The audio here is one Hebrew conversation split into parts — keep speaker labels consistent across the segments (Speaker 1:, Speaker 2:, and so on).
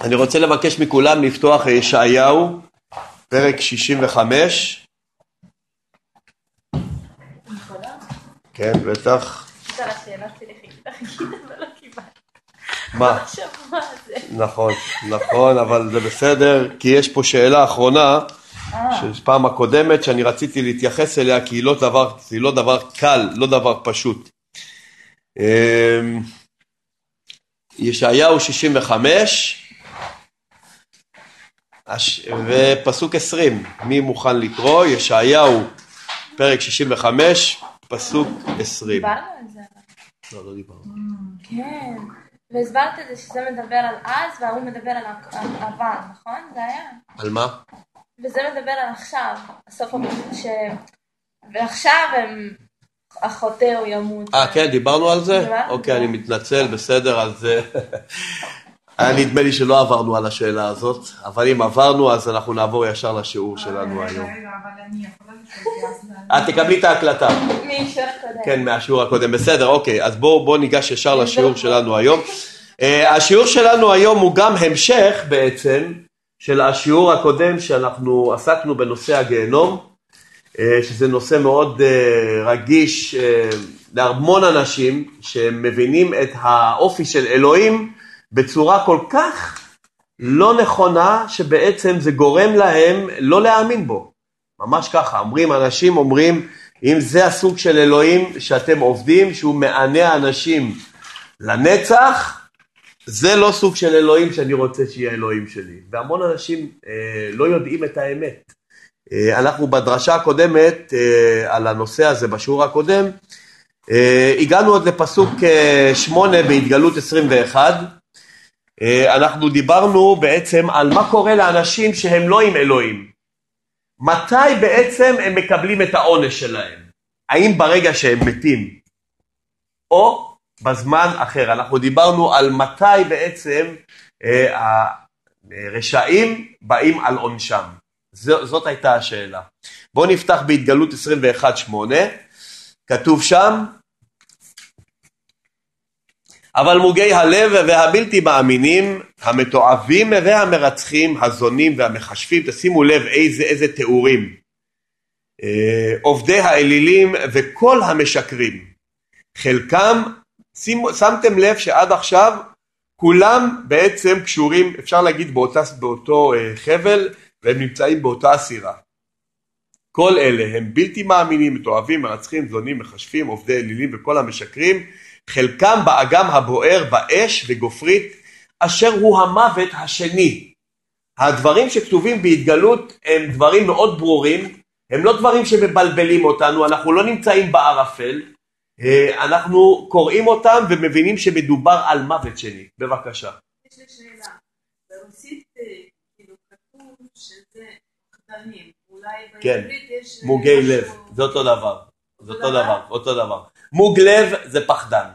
Speaker 1: אני רוצה לבקש מכולם לפתוח ישעיהו, פרק 65. כן, בטח. מה? נכון, נכון, אבל זה בסדר, כי יש פה שאלה אחרונה של פעם הקודמת שאני רציתי להתייחס אליה כי היא לא דבר, היא לא דבר קל, לא דבר פשוט. אמ, ישעיהו 65 ופסוק 20, מי מוכן לקרוא? ישעיהו פרק 65, פסוק 20.
Speaker 2: דיברנו על זה.
Speaker 1: לא, לא דיברנו.
Speaker 2: כן. והסברת את זה שזה מדבר על אז וההוא מדבר על עבר, נכון? זה היה?
Speaker 1: על מה?
Speaker 2: וזה מדבר על עכשיו, הסוף הפסוק ש... ועכשיו הם... החוטא הוא ימות.
Speaker 1: אה, כן, דיברנו על זה? אוקיי, אני מתנצל, בסדר, אז אה, היה נדמה לי שלא עברנו על השאלה הזאת, אבל אם עברנו, אז אנחנו נעבור ישר לשיעור שלנו היום.
Speaker 3: לשאול אז...
Speaker 1: את תקבלי את ההקלטה. כן, מהשיעור הקודם. בסדר, אוקיי, אז בואו בוא ניגש ישר לשיעור שלנו היום. השיעור שלנו היום הוא גם המשך בעצם של השיעור הקודם שאנחנו עסקנו בנושא הגיהנום, שזה נושא מאוד רגיש להמון אנשים שמבינים את האופי של אלוהים בצורה כל כך לא נכונה, שבעצם זה גורם להם לא להאמין בו. ממש ככה, אומרים, אנשים אומרים, אם זה הסוג של אלוהים שאתם עובדים, שהוא מענה אנשים לנצח, זה לא סוג של אלוהים שאני רוצה שיהיה אלוהים שלי. והמון אנשים אה, לא יודעים את האמת. אה, אנחנו בדרשה הקודמת, אה, על הנושא הזה בשיעור הקודם, אה, הגענו עוד לפסוק אה, שמונה בהתגלות 21. אה, אנחנו דיברנו בעצם על מה קורה לאנשים שהם לא עם אלוהים. מתי בעצם הם מקבלים את העונש שלהם? האם ברגע שהם מתים או בזמן אחר? אנחנו דיברנו על מתי בעצם אה, הרשעים באים על עונשם. זאת הייתה השאלה. בואו נפתח בהתגלות 21-8, כתוב שם אבל מוגי הלב והבלתי מאמינים, המתועבים והמרצחים, הזונים והמחשבים, תשימו לב איזה, איזה תיאורים. אה, עובדי האלילים וכל המשקרים. חלקם, שימו, שמתם לב שעד עכשיו כולם בעצם קשורים, אפשר להגיד באותה, באותו אה, חבל, והם נמצאים באותה סירה. כל אלה הם בלתי מאמינים, מתועבים, מרצחים, זונים, מחשבים, עובדי אלילים וכל המשקרים, חלקם באגם הבוער באש וגופרית, אשר הוא המוות השני. הדברים שכתובים בהתגלות הם דברים מאוד ברורים, הם לא דברים שמבלבלים אותנו, אנחנו לא נמצאים בערפל, אה, אנחנו קוראים אותם ומבינים שמדובר על מוות שני. בבקשה.
Speaker 3: יש לי שאלה. ברוסית אה, כאילו כתוב שזה פחדנים. אולי
Speaker 1: כן,
Speaker 3: בעברית יש... אה,
Speaker 1: מוגי לב, זה אותו דבר, זה אותו?
Speaker 3: דבר,
Speaker 1: אותו דבר. מוג לב זה פחדן,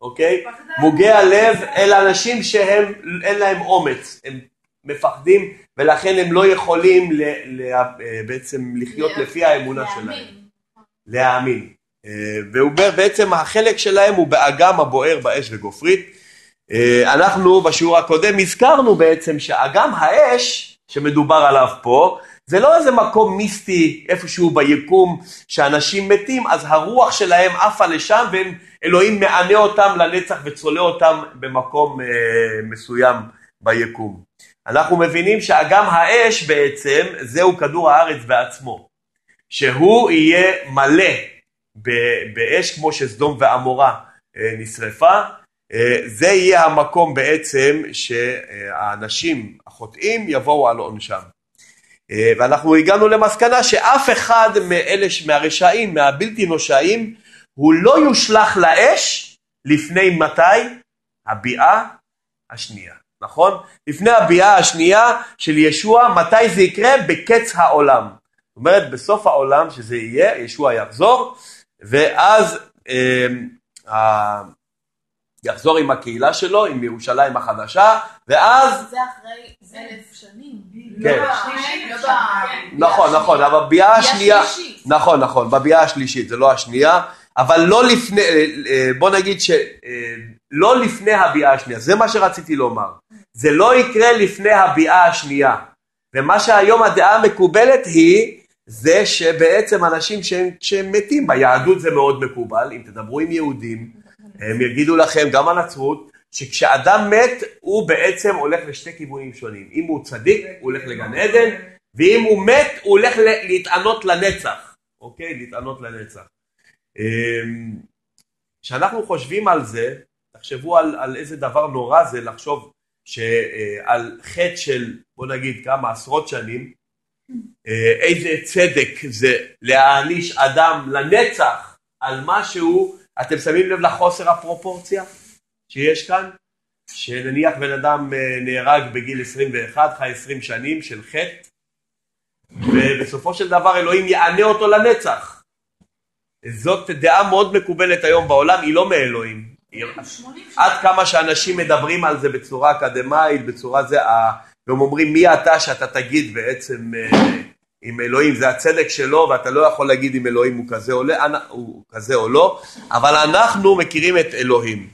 Speaker 1: אוקיי? מוגי הלב אלה אנשים שהם, אין להם אומץ, הם מפחדים ולכן הם לא יכולים ל, ל, בעצם לחיות לפי האמונה שלהם,
Speaker 3: להאמין.
Speaker 1: אה, והוא בעצם החלק שלהם הוא באגם הבוער באש וגופרית. אה, אנחנו בשיעור הקודם הזכרנו בעצם שאגם האש שמדובר עליו פה זה לא איזה מקום מיסטי איפשהו ביקום שאנשים מתים אז הרוח שלהם עפה לשם ואלוהים מענה אותם לנצח וצולה אותם במקום אה, מסוים ביקום. אנחנו מבינים שאגם האש בעצם זהו כדור הארץ בעצמו שהוא יהיה מלא באש כמו שסדום ועמורה אה, נשרפה אה, זה יהיה המקום בעצם שהאנשים החוטאים יבואו על עונשם. ואנחנו הגענו למסקנה שאף אחד מאלה, מהרשעים, מהבלתי נושעים, הוא לא יושלך לאש לפני מתי? הביאה השנייה, נכון? לפני הביאה השנייה של ישוע, מתי זה יקרה? בקץ העולם. זאת אומרת, בסוף העולם שזה יהיה, ישוע יחזור, ואז אה, ה- יחזור עם הקהילה שלו, עם ירושלים החדשה, ואז
Speaker 4: זה אחרי אלף שנים.
Speaker 1: כן.
Speaker 3: לא, לא ב-
Speaker 1: נכון, נכון, אבל בביאה השנייה. נכון, נכון, בביאה השלישית, זה לא השנייה, אבל לא לפני, אה, אה, בוא נגיד שלא לפני הביאה השנייה, זה מה שרציתי לומר. זה לא יקרה לפני הביאה השנייה. ומה שהיום הדעה המקובלת היא, זה שבעצם אנשים שהם, שהם מתים, ביהדות זה מאוד מקובל, אם תדברו עם יהודים, הם יגידו לכם, גם הנצרות, שכשאדם מת, הוא בעצם הולך לשתי כיוונים שונים. אם הוא צדיק, הוא הולך לגן עדן, ואם הוא מת, הוא הולך להתענות לנצח. אוקיי? להתענות לנצח. אמ, כשאנחנו חושבים על זה, תחשבו על, על איזה דבר נורא זה לחשוב שעל חטא של בוא נגיד כמה עשרות שנים, אה, איזה צדק זה להעניש אדם לנצח על משהו, אתם שמים לב לחוסר הפרופורציה שיש כאן? שנניח בן אדם אה, נהרג בגיל 21, חי 20 שנים של חטא, ובסופו של דבר אלוהים יענה אותו לנצח. זאת דעה מאוד מקובלת היום בעולם, היא לא מאלוהים. עד כמה שאנשים מדברים על זה בצורה אקדמאית, בצורה זה, והם אומרים מי אתה שאתה תגיד בעצם אה, אלוהים זה הצדק שלו ואתה לא יכול להגיד אם אלוהים הוא כזה או, לא, הוא כזה או לא, אבל אנחנו מכירים את אלוהים.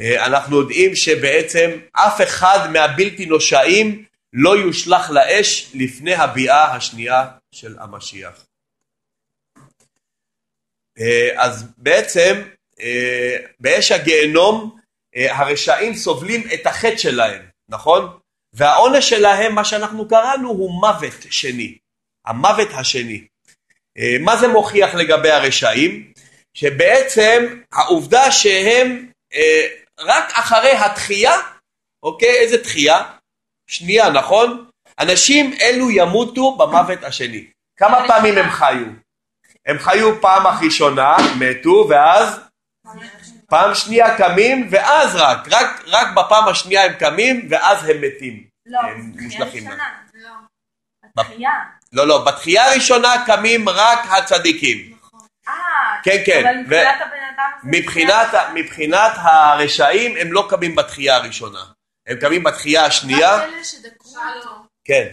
Speaker 1: אה, אנחנו יודעים שבעצם אף אחד מהבלתי נושעים לא יושלך לאש לפני הביאה השנייה של המשיח. אה, אז בעצם אה, באש הגיהנום אה, הרשעים סובלים את החטא שלהם, נכון? והעונש שלהם, מה שאנחנו קראנו, הוא מוות שני, המוות השני. מה זה מוכיח לגבי הרשעים? שבעצם העובדה שהם רק אחרי התחייה, אוקיי? איזה תחייה? שנייה, נכון? אנשים אלו ימותו במוות השני. כמה פעמים הם חיו? הם חיו פעם הראשונה, מתו, ואז פעם שנייה קמים ואז רק, רק, רק בפעם השנייה הם קמים ואז הם מתים.
Speaker 2: לא,
Speaker 1: הם
Speaker 2: בתחייה
Speaker 1: מושלכים.
Speaker 2: ראשונה.
Speaker 4: לא.
Speaker 2: בתחייה.
Speaker 1: לא, לא, בתחייה הראשונה קמים רק הצדיקים.
Speaker 2: אה,
Speaker 1: כן, כן.
Speaker 2: אבל
Speaker 1: ו-
Speaker 2: מבחינת הבן אדם
Speaker 1: מבחינת. מבחינת הרשעים הם לא קמים בתחייה הראשונה. הם קמים בתחייה השנייה,
Speaker 4: רק אלה שדקרו אותו.
Speaker 1: כן.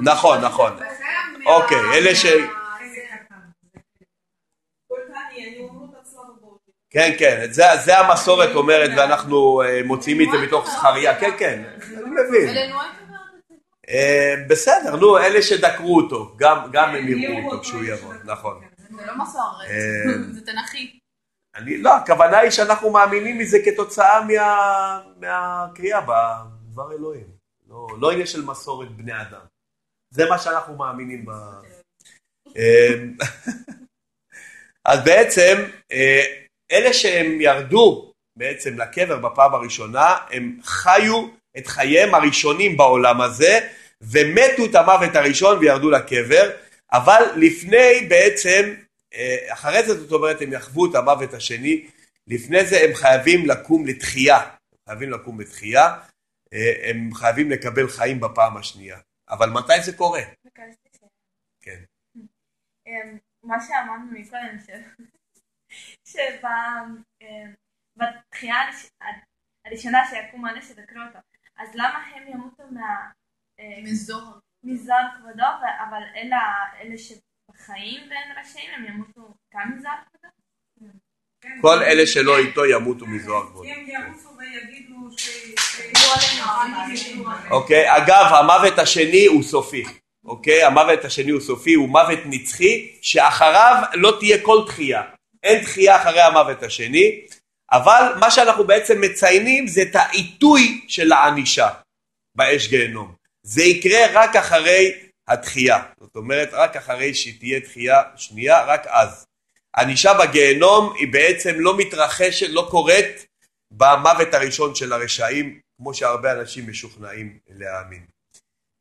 Speaker 1: נכון, נכון. אוקיי, אלה ש-. כן, כן, את זה, זה המסורת אומרת ואנחנו אה, מוציאים את זה מתוך זכריה, כן, כן, אני מבין. אה, בסדר, נו, אלה שדקרו אותו, גם, גם הם יראו אותו כשהוא יבוא, נכון.
Speaker 4: זה לא מסורת,
Speaker 1: אה,
Speaker 4: זה תנכי.
Speaker 1: אני, לא, הכוונה היא שאנחנו מאמינים מזה כתוצאה מה, מהקריאה בדבר אלוהים. לא, לא עניין של מסורת בני אדם. זה מה שאנחנו מאמינים ב... אמ, אז בעצם, אה, אלה שהם ירדו בעצם לקבר בפעם הראשונה, הם חיו את חייהם הראשונים בעולם הזה, ומתו את המוות הראשון וירדו לקבר, אבל לפני בעצם אה, אחרי זה זאת אומרת הם יחוו את המוות השני, לפני זה הם חייבים לקום לתחייה, חייבים לקום לתחייה, הם חייבים לקבל חיים בפעם השנייה, אבל מתי זה קורה? כן.
Speaker 2: אמ, מה שאמרנו מקודם, שבתחייה הראשונה שיקום האלה שדקרו אותו, אז למה הם ימותו מה... אה,
Speaker 4: מזוהר.
Speaker 2: מזוהר כבודו, אבל אלה אלה שבחיים והם רשעים, הם ימותו גם מזוהר כבודו?
Speaker 1: כל אלה שלא איתו ימותו מזוהר כבוד.
Speaker 3: הם ירוצו ויגידו ש...
Speaker 1: אוקיי, אגב המוות השני הוא סופי, אוקיי, המוות השני הוא סופי, הוא מוות נצחי, שאחריו לא תהיה כל תחייה, אין תחייה אחרי המוות השני, אבל מה שאנחנו בעצם מציינים זה את העיתוי של הענישה באש גיהנום, זה יקרה רק אחרי התחייה, זאת אומרת רק אחרי שתהיה תחייה שנייה, רק אז. ענישה בגיהנום היא בעצם לא מתרחשת, לא קורית במוות הראשון של הרשעים, כמו שהרבה אנשים משוכנעים להאמין.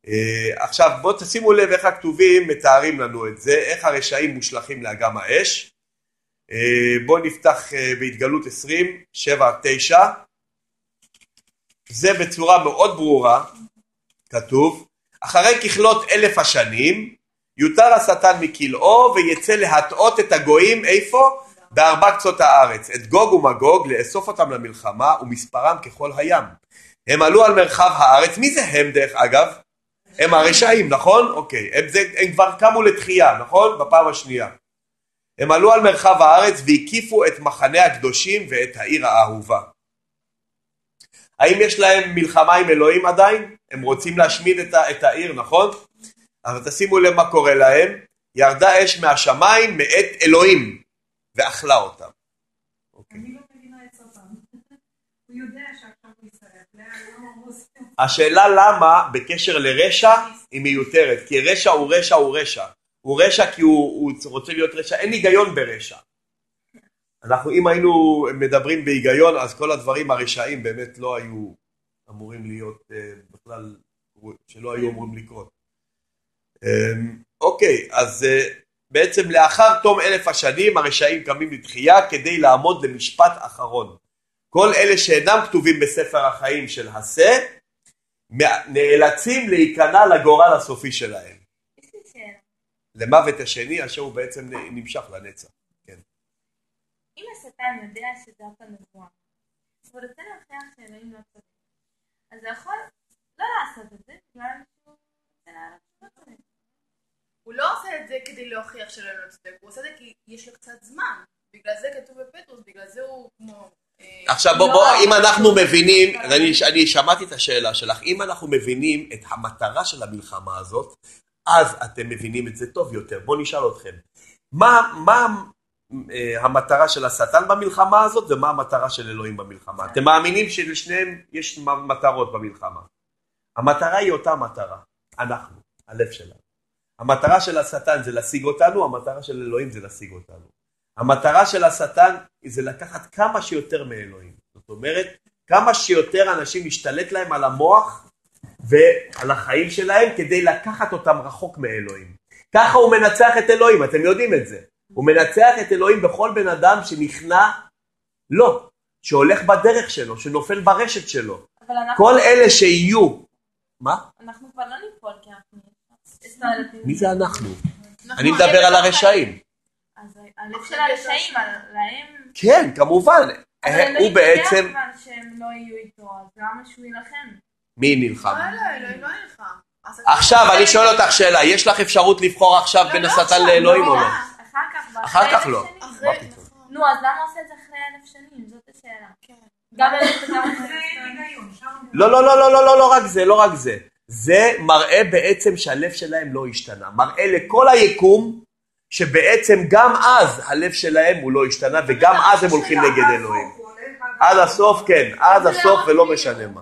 Speaker 1: Uh, עכשיו בואו תשימו לב איך הכתובים מתארים לנו את זה, איך הרשעים מושלכים לאגם האש. Uh, בואו נפתח uh, בהתגלות 20, 7, 9. זה בצורה מאוד ברורה, כתוב, אחרי ככלות אלף השנים, יותר השטן מכלאו ויצא להטעות את הגויים, איפה? בארבע קצות הארץ, את גוג ומגוג, לאסוף אותם למלחמה ומספרם ככל הים. הם עלו על מרחב הארץ, מי זה הם דרך אגב? הם הרשעים, נכון? אוקיי, הם, זה, הם כבר קמו לתחייה, נכון? בפעם השנייה. הם עלו על מרחב הארץ והקיפו את מחנה הקדושים ואת העיר האהובה. האם יש להם מלחמה עם אלוהים עדיין? הם רוצים להשמיד את, את העיר, נכון? אבל תשימו לב מה קורה להם. ירדה אש מהשמיים מאת אלוהים ואכלה אותם. אוקיי.
Speaker 5: אני לא מבינה את סרטן. הוא יודע שעכשיו הוא עושה?
Speaker 1: השאלה למה בקשר לרשע היא מיותרת, כי רשע הוא רשע הוא רשע. הוא רשע כי הוא, הוא רוצה להיות רשע, אין היגיון ברשע. אנחנו אם היינו מדברים בהיגיון אז כל הדברים הרשעים באמת לא היו אמורים להיות אה, בכלל, שלא היו אמורים לקרות. אה, אוקיי, אז אה, בעצם לאחר תום אלף השנים הרשעים קמים לתחייה כדי לעמוד למשפט אחרון. כל אלה שאינם כתובים בספר החיים של הסה נאלצים להיכנע לגורל הסופי שלהם. למוות השני אשר הוא בעצם נמשך לנצח. כן.
Speaker 2: אם השטן יודע שזאת הנבואה, והוא רוצה להוכיח שאלוהים לא צודק, אז הוא יכול לא לעשות את זה בגלל שהוא רוצה צודק.
Speaker 4: הוא לא עושה את זה כדי להוכיח שאלוהים לא צודק, הוא עושה את זה כי יש לו קצת זמן. בגלל זה כתוב בפטרוס, בגלל זה הוא כמו... אה,
Speaker 1: עכשיו בוא,
Speaker 2: לא,
Speaker 1: בוא, אם אנחנו מבינים, אני, אני שמעתי את השאלה שלך, אם אנחנו מבינים את המטרה של המלחמה הזאת, אז אתם מבינים את זה טוב יותר. בואו נשאל אתכם, מה, מה אה, המטרה של השטן במלחמה הזאת ומה המטרה של אלוהים במלחמה? אתם מאמינים שלשניהם יש מטרות במלחמה. המטרה היא אותה מטרה, אנחנו, הלב שלנו. המטרה של השטן זה להשיג אותנו, המטרה של אלוהים זה להשיג אותנו. המטרה של השטן זה לקחת כמה שיותר מאלוהים. זאת אומרת, כמה שיותר אנשים להשתלט להם על המוח ועל החיים שלהם כדי לקחת אותם רחוק מאלוהים. ככה הוא מנצח את אלוהים, אתם יודעים את זה. הוא מנצח את אלוהים בכל בן אדם שנכנע לו, שהולך בדרך שלו, שנופל ברשת שלו.
Speaker 2: אבל אנחנו,
Speaker 1: כל אלה שיהיו, מה?
Speaker 2: אנחנו כבר לא ניפול כי אנחנו...
Speaker 1: מי זה אנחנו?
Speaker 4: נכון,
Speaker 1: אני מדבר על הרשעים.
Speaker 2: אז הלב של הרשעים, להם...
Speaker 1: כן, כמובן. אה,
Speaker 2: אלוהים
Speaker 1: הוא בעצם,
Speaker 2: שהם לא יהיו איתו, אז למה שהוא יילחם?
Speaker 1: מי נלחם?
Speaker 4: לא
Speaker 1: עכשיו, אני שואל אותך שאלה, יש לך אפשרות לבחור עכשיו
Speaker 4: לא,
Speaker 1: בין
Speaker 4: לא
Speaker 1: השטן לאלוהים או
Speaker 4: לא.
Speaker 1: לא?
Speaker 2: אחר כך,
Speaker 1: לא.
Speaker 2: נו, אז למה עושה את זה אחרי אלף שנים? זאת השאלה.
Speaker 4: כן.
Speaker 2: גם אלף שנים.
Speaker 1: לא, לא, לא, לא, לא, לא, לא רק זה, לא רק זה. זה מראה בעצם שהלב שלהם לא השתנה. מראה לכל היקום שבעצם גם אז הלב שלהם הוא לא השתנה וגם אז הם הולכים נגד אלוהים. עד הסוף, כן, עד הסוף
Speaker 4: לא
Speaker 1: ולא. משנה מה.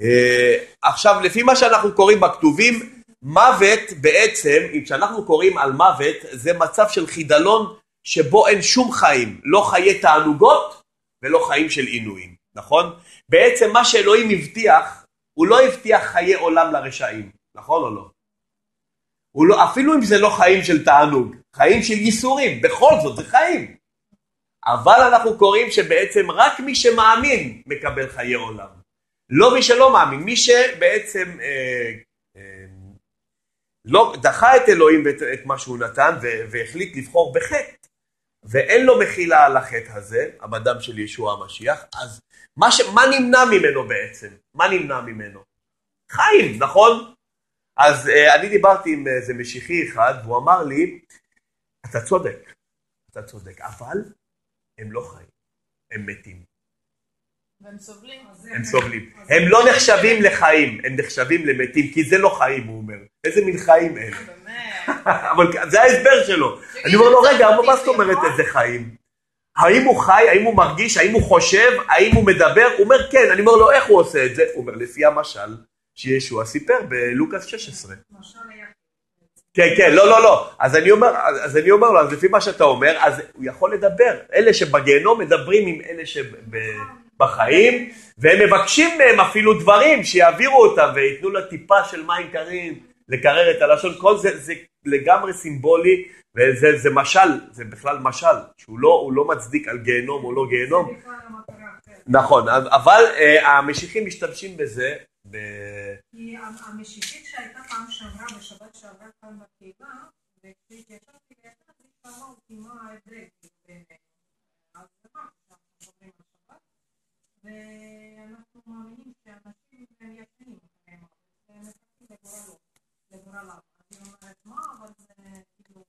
Speaker 1: אה, עכשיו, לפי מה שאנחנו קוראים בכתובים, מוות בעצם, אם שאנחנו קוראים על מוות, זה מצב של חידלון שבו אין שום חיים, לא חיי תענוגות ולא חיים של עינויים, נכון? בעצם מה שאלוהים הבטיח, הוא לא הבטיח חיי עולם לרשעים, נכון או לא? הוא לא, אפילו אם זה לא חיים של תענוג, חיים של ייסורים, בכל זאת זה חיים. אבל אנחנו קוראים שבעצם רק מי שמאמין מקבל חיי עולם. לא מי שלא מאמין, מי שבעצם אה, אה, לא, דחה את אלוהים ואת את מה שהוא נתן והחליט לבחור בחטא. ואין לו מחילה על החטא הזה, המדם של ישוע המשיח, אז מה, ש... מה נמנע ממנו בעצם? מה נמנע ממנו? חיים, נכון? אז אה, אני דיברתי עם איזה משיחי אחד, והוא אמר לי, אתה צודק, אתה צודק, אבל הם לא חיים, הם מתים,
Speaker 4: והם סובלים.
Speaker 5: אז
Speaker 1: הם סובלים. הם לא נחשבים לחיים, הם נחשבים למתים, כי זה לא חיים, הוא אומר. איזה מין חיים אלה?
Speaker 4: באמת.
Speaker 1: אבל זה ההסבר שלו. אני אומר לו, רגע, מה זאת אומרת איזה חיים? האם הוא חי, האם הוא מרגיש, האם הוא חושב, האם הוא מדבר? הוא אומר כן, אני אומר לו, איך הוא עושה את זה? הוא אומר, לפי המשל שישוע סיפר בלוקאס 16.
Speaker 5: משל היה-
Speaker 1: כן, כן, לא, לא, לא. אז אני אומר, אז אני אומר לו, אז לפי מה שאתה אומר, אז הוא יכול לדבר. אלה שבגיהנום מדברים עם אלה שבחיים, והם מבקשים מהם אפילו דברים, שיעבירו אותם וייתנו לה טיפה של מים קרים, לקרר את הלשון. כל זה, זה לגמרי סימבולי, וזה זה משל, זה בכלל משל, שהוא לא, לא מצדיק על גיהנום או לא גיהנום. נכון, אבל אה, המשיחים משתמשים בזה. ב...
Speaker 5: המשיחית שהייתה פעם שעברה, בשבת שעברה כאן בקהילה, וכשהתיישבתי לידה, היא שאלה אותי מה ההבדל ואנחנו מאמינים שאנשים הם מוות, והם מחכים לגורלם. אז היא אומרת, מה, אבל זה כאילו,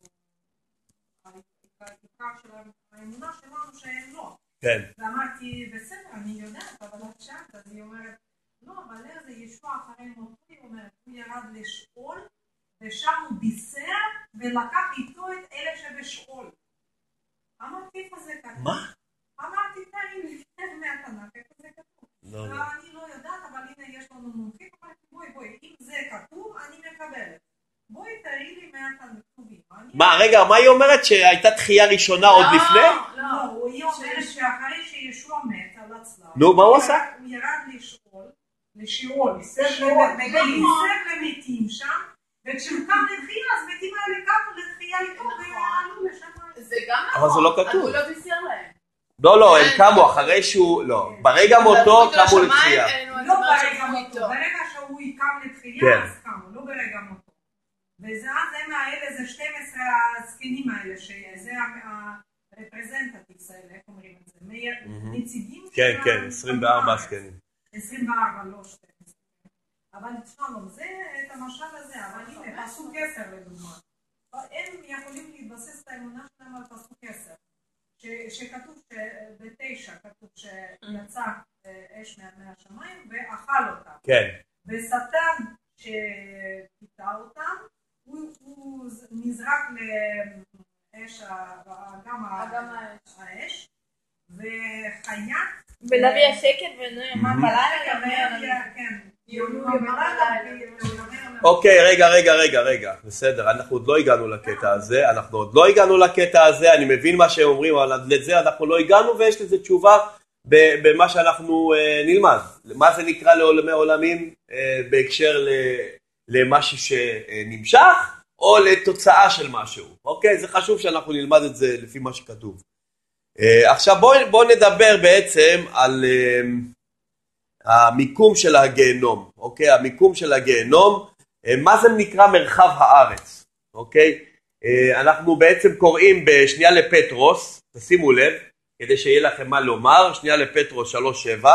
Speaker 5: האמונה שלנו שהם לא.
Speaker 1: כן.
Speaker 5: ואמרתי, בסדר, אני יודעת, אבל את שאלת, אז היא אומרת, לא, אבל איך זה ישוע אחרי מותו, היא אומרת, הוא ירד לשאול, ושם הוא בישר, ולקח איתו את אלה שבשאול. אמרתי, איפה זה כתוב?
Speaker 1: מה?
Speaker 5: אמרתי, תראי לי, מהתנ"ך, איפה זה כתוב?
Speaker 1: לא, לא.
Speaker 5: אני לא יודעת, אבל הנה יש לנו מומחים, אמרתי, בואי, בואי, אם זה כתוב, אני מקבלת. בואי תראי לי. אני-
Speaker 1: מה, רגע, מה היא אומרת? שהייתה תחייה ראשונה עוד
Speaker 4: לא,
Speaker 1: לפני?
Speaker 5: לא,
Speaker 4: לא.
Speaker 5: היא אומרת שאחרי שישוע מת על הצלב,
Speaker 1: נו, מה הוא עשה?
Speaker 5: הוא ירד לשאול, לשיעול,
Speaker 3: לשאול,
Speaker 5: וייסר למתים שם, וכשהוא קם לתחייה, אז מתים האלה קמו לתחייה איתו,
Speaker 4: נכון.
Speaker 5: ועלו לשמיים.
Speaker 4: זה גם
Speaker 1: אבל זה לא
Speaker 4: נכון,
Speaker 1: כתוב.
Speaker 4: אבל הוא לא בישר להם.
Speaker 1: לא, לא, הם קמו אחרי שהוא, לא. ברגע מותו קמו לתחייה.
Speaker 5: לא ברגע מותו. ברגע שהוא קם לתחייה,
Speaker 1: כן.
Speaker 5: אז קמו, לא ברגע מותו. וזה אז הם האלה, זה 12 הזקנים האלה, שזה הרפרזנטטיבס האלה, איך אומרים את זה? נציגים
Speaker 1: כן,
Speaker 5: של
Speaker 1: כן, 24
Speaker 5: הארץ.
Speaker 1: זקנים.
Speaker 5: 24, לא 12. אבל שלום, זה את המשל הזה, אבל הנה, פסוק 10 לדוגמה. הם יכולים להתבסס את האמונה שלהם על פסוק 10. ש- שכתוב שבתשע כתוב שיצא אה, אש מה- מהשמיים ואכל אותה.
Speaker 1: כן,
Speaker 5: ושטן שפיתה אותם, הוא, הוא נזרק לאש, ה- גם ה-
Speaker 4: גם האש.
Speaker 5: וחיה
Speaker 2: ולהביא השקט ונאמר. בלילה.
Speaker 5: כן.
Speaker 4: ולילה.
Speaker 5: ויאמר
Speaker 1: אוקיי, רגע, רגע, רגע, רגע. בסדר, אנחנו עוד לא הגענו לקטע הזה, אנחנו עוד לא הגענו לקטע הזה, אני מבין מה שהם אומרים, אבל לזה אנחנו לא הגענו, ויש לזה תשובה במה שאנחנו אה, נלמד. מה זה נקרא לעולמי עולמים אה, בהקשר ל- למשהו שנמשך, או לתוצאה של משהו. אוקיי, זה חשוב שאנחנו נלמד את זה לפי מה שכתוב. אה, עכשיו בואו בוא נדבר בעצם על... אה, המיקום של הגיהנום, אוקיי? המיקום של הגיהנום, אה, מה זה נקרא מרחב הארץ, אוקיי? אנחנו בעצם קוראים בשנייה לפטרוס, תשימו לב, כדי שיהיה לכם מה לומר, שנייה לפטרוס 3.7,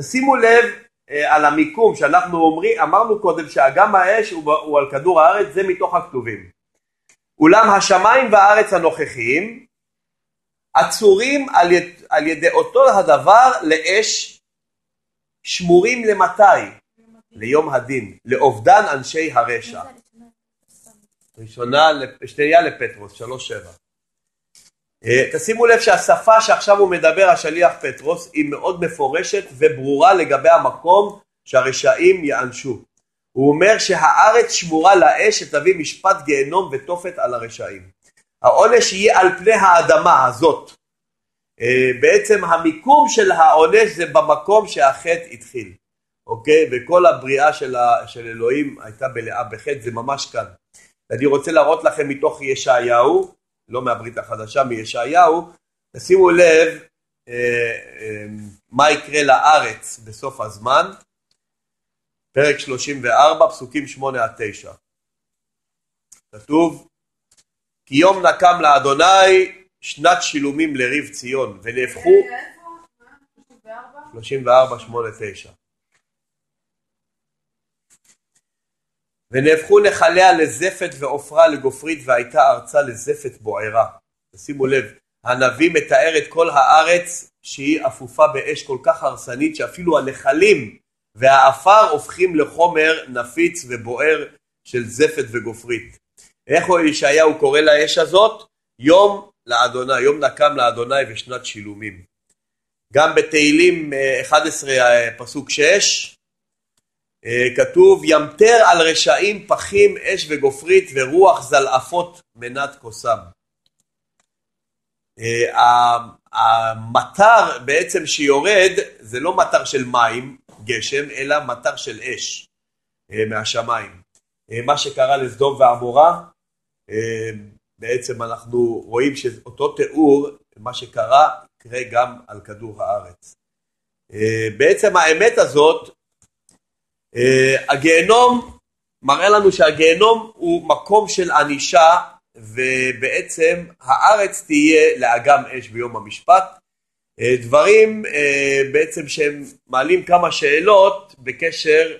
Speaker 1: תשימו לב על המיקום שאנחנו אומרים, אמרנו קודם שאגם האש הוא, הוא על כדור הארץ, זה מתוך הכתובים. אולם השמיים והארץ הנוכחיים עצורים על, יד, על ידי אותו הדבר לאש שמורים למתי? ליום הדין, לאובדן אנשי הרשע. ראשונה, שנייה לפטרוס, שלוש שבע. אה, תשימו לב שהשפה שעכשיו הוא מדבר, השליח פטרוס, היא מאוד מפורשת וברורה לגבי המקום שהרשעים יענשו. הוא אומר שהארץ שמורה לאש שתביא משפט גיהנום ותופת על הרשעים. העונש יהיה על פני האדמה הזאת. אה, בעצם המיקום של העונש זה במקום שהחטא התחיל, אוקיי? וכל הבריאה של, ה, של אלוהים הייתה מלאה בחטא, זה ממש כאן. אני רוצה להראות לכם מתוך ישעיהו, לא מהברית החדשה, מישעיהו, תשימו לב אה, אה, מה יקרה לארץ בסוף הזמן, פרק 34, פסוקים 8 עד 9. כתוב, כי יום נקם לאדוני שנת שילומים לריב ציון, ונהפכו
Speaker 4: איפה? מה? 34?
Speaker 1: 34, 8, 9. ונהפכו נחליה לזפת ועופרה לגופרית והייתה ארצה לזפת בוערה. שימו לב, הנביא מתאר את כל הארץ שהיא אפופה באש כל כך הרסנית שאפילו הנחלים והעפר הופכים לחומר נפיץ ובוער של זפת וגופרית. איך ישעיהו קורא לאש הזאת? יום לאדוני, יום נקם לאדוני ושנת שילומים. גם בתהילים אה, 11 אה, פסוק 6 אה, כתוב ימטר על רשעים פחים אש וגופרית ורוח זלעפות מנת כוסם. אה, המטר בעצם שיורד זה לא מטר של מים, גשם, אלא מטר של אש אה, מהשמיים. אה, מה שקרה לסדום ועמורה, אה, בעצם אנחנו רואים שאותו תיאור, מה שקרה, יקרה גם על כדור הארץ. אה, בעצם האמת הזאת, אה, הגיהנום מראה לנו שהגיהנום הוא מקום של ענישה ובעצם הארץ תהיה לאגם אש ביום המשפט. אה, דברים אה, בעצם שהם מעלים כמה שאלות בקשר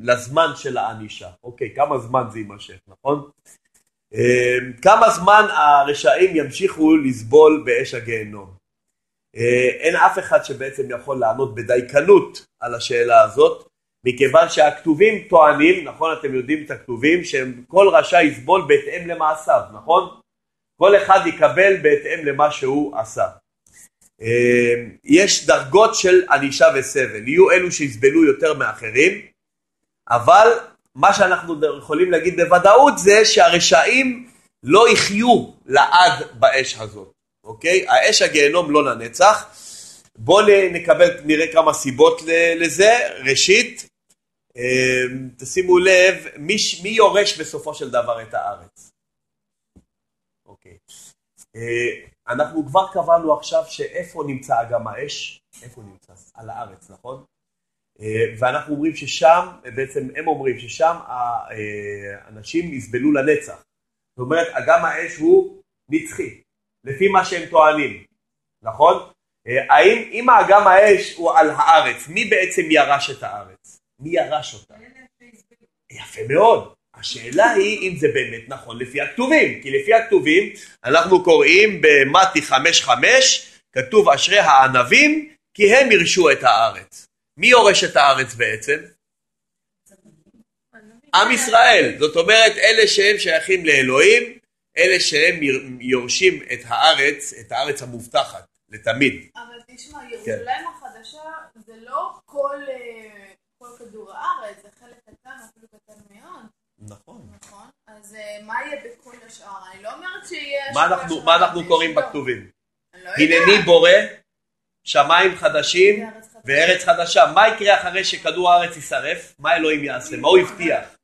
Speaker 1: לזמן של הענישה. אוקיי, כמה זמן זה יימשך, נכון? כמה זמן הרשעים ימשיכו לסבול באש הגיהנום? אין אף אחד שבעצם יכול לענות בדייקנות על השאלה הזאת, מכיוון שהכתובים טוענים, נכון אתם יודעים את הכתובים, שכל רשע יסבול בהתאם למעשיו, נכון? כל אחד יקבל בהתאם למה שהוא עשה. אה, יש דרגות של ענישה וסבל, יהיו אלו שיסבלו יותר מאחרים, אבל מה שאנחנו יכולים להגיד בוודאות זה שהרשעים לא יחיו לעד באש הזאת, אוקיי? האש הגיהנום לא לנצח. בואו נקבל, נראה כמה סיבות לזה. ראשית, תשימו לב, מי, מי יורש בסופו של דבר את הארץ? אוקיי. אה, אנחנו כבר קבענו עכשיו שאיפה נמצא אגם האש? איפה נמצא? על הארץ, נכון? אה, ואנחנו אומרים ששם, בעצם הם אומרים ששם האנשים יסבלו לנצח. זאת אומרת, אגם האש הוא נצחי, לפי מה שהם טוענים, נכון? אה, האם אם האגם האש הוא על הארץ, מי בעצם ירש את הארץ? מי ירש אותה? יפה מאוד. השאלה היא אם זה באמת נכון לפי הכתובים, כי לפי הכתובים אנחנו קוראים במתי 5.5 כתוב אשרי הענבים כי הם ירשו את הארץ. מי יורש את הארץ בעצם? עם ישראל, זאת אומרת אלה שהם שייכים לאלוהים, אלה שהם יורשים את הארץ, את הארץ המובטחת, לתמיד.
Speaker 4: אבל תשמע, כן. ירושלים החדשה זה לא כל, אה, כל כדור הארץ, זה חלק קטן, אפילו קטן מאוד.
Speaker 1: נכון.
Speaker 4: נכון, אז אה, מה יהיה בכל השאר? אני לא אומרת שיהיה...
Speaker 1: מה אנחנו קוראים בכתובים? לא הנני בורא שמיים חדשים וארץ חדשה. מה יקרה אחרי שכדור הארץ יישרף? מה אלוהים יעשה? מה הוא הבטיח?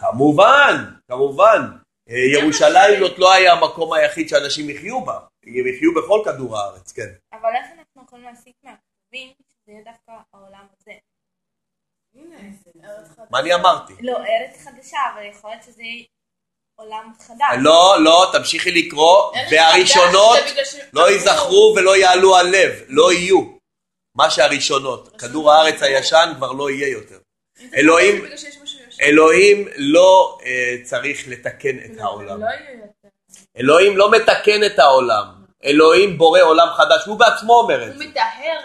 Speaker 1: כמובן, כמובן. אה, ירושלים זאת לא היה המקום היחיד שאנשים יחיו בה. הם יחיו בכל כדור הארץ, כן.
Speaker 2: אבל איך אנחנו יכולים להסיק מהכתובים שזה יהיה דווקא העולם הזה?
Speaker 1: מה אני אמרתי?
Speaker 2: לא, ארץ חדשה, אבל יכול להיות שזה עולם חדש.
Speaker 1: לא, לא, תמשיכי לקרוא, והראשונות לא ייזכרו ולא יעלו על לב, לא יהיו. מה שהראשונות, כדור הארץ הישן כבר לא יהיה יותר. אלוהים, אלוהים לא uh, צריך לתקן את
Speaker 2: לא,
Speaker 1: העולם.
Speaker 2: לא
Speaker 1: אלוהים לא מתקן את העולם. אלוהים בורא עולם חדש, הוא בעצמו אומר את
Speaker 4: הוא
Speaker 1: זה.
Speaker 4: מטהר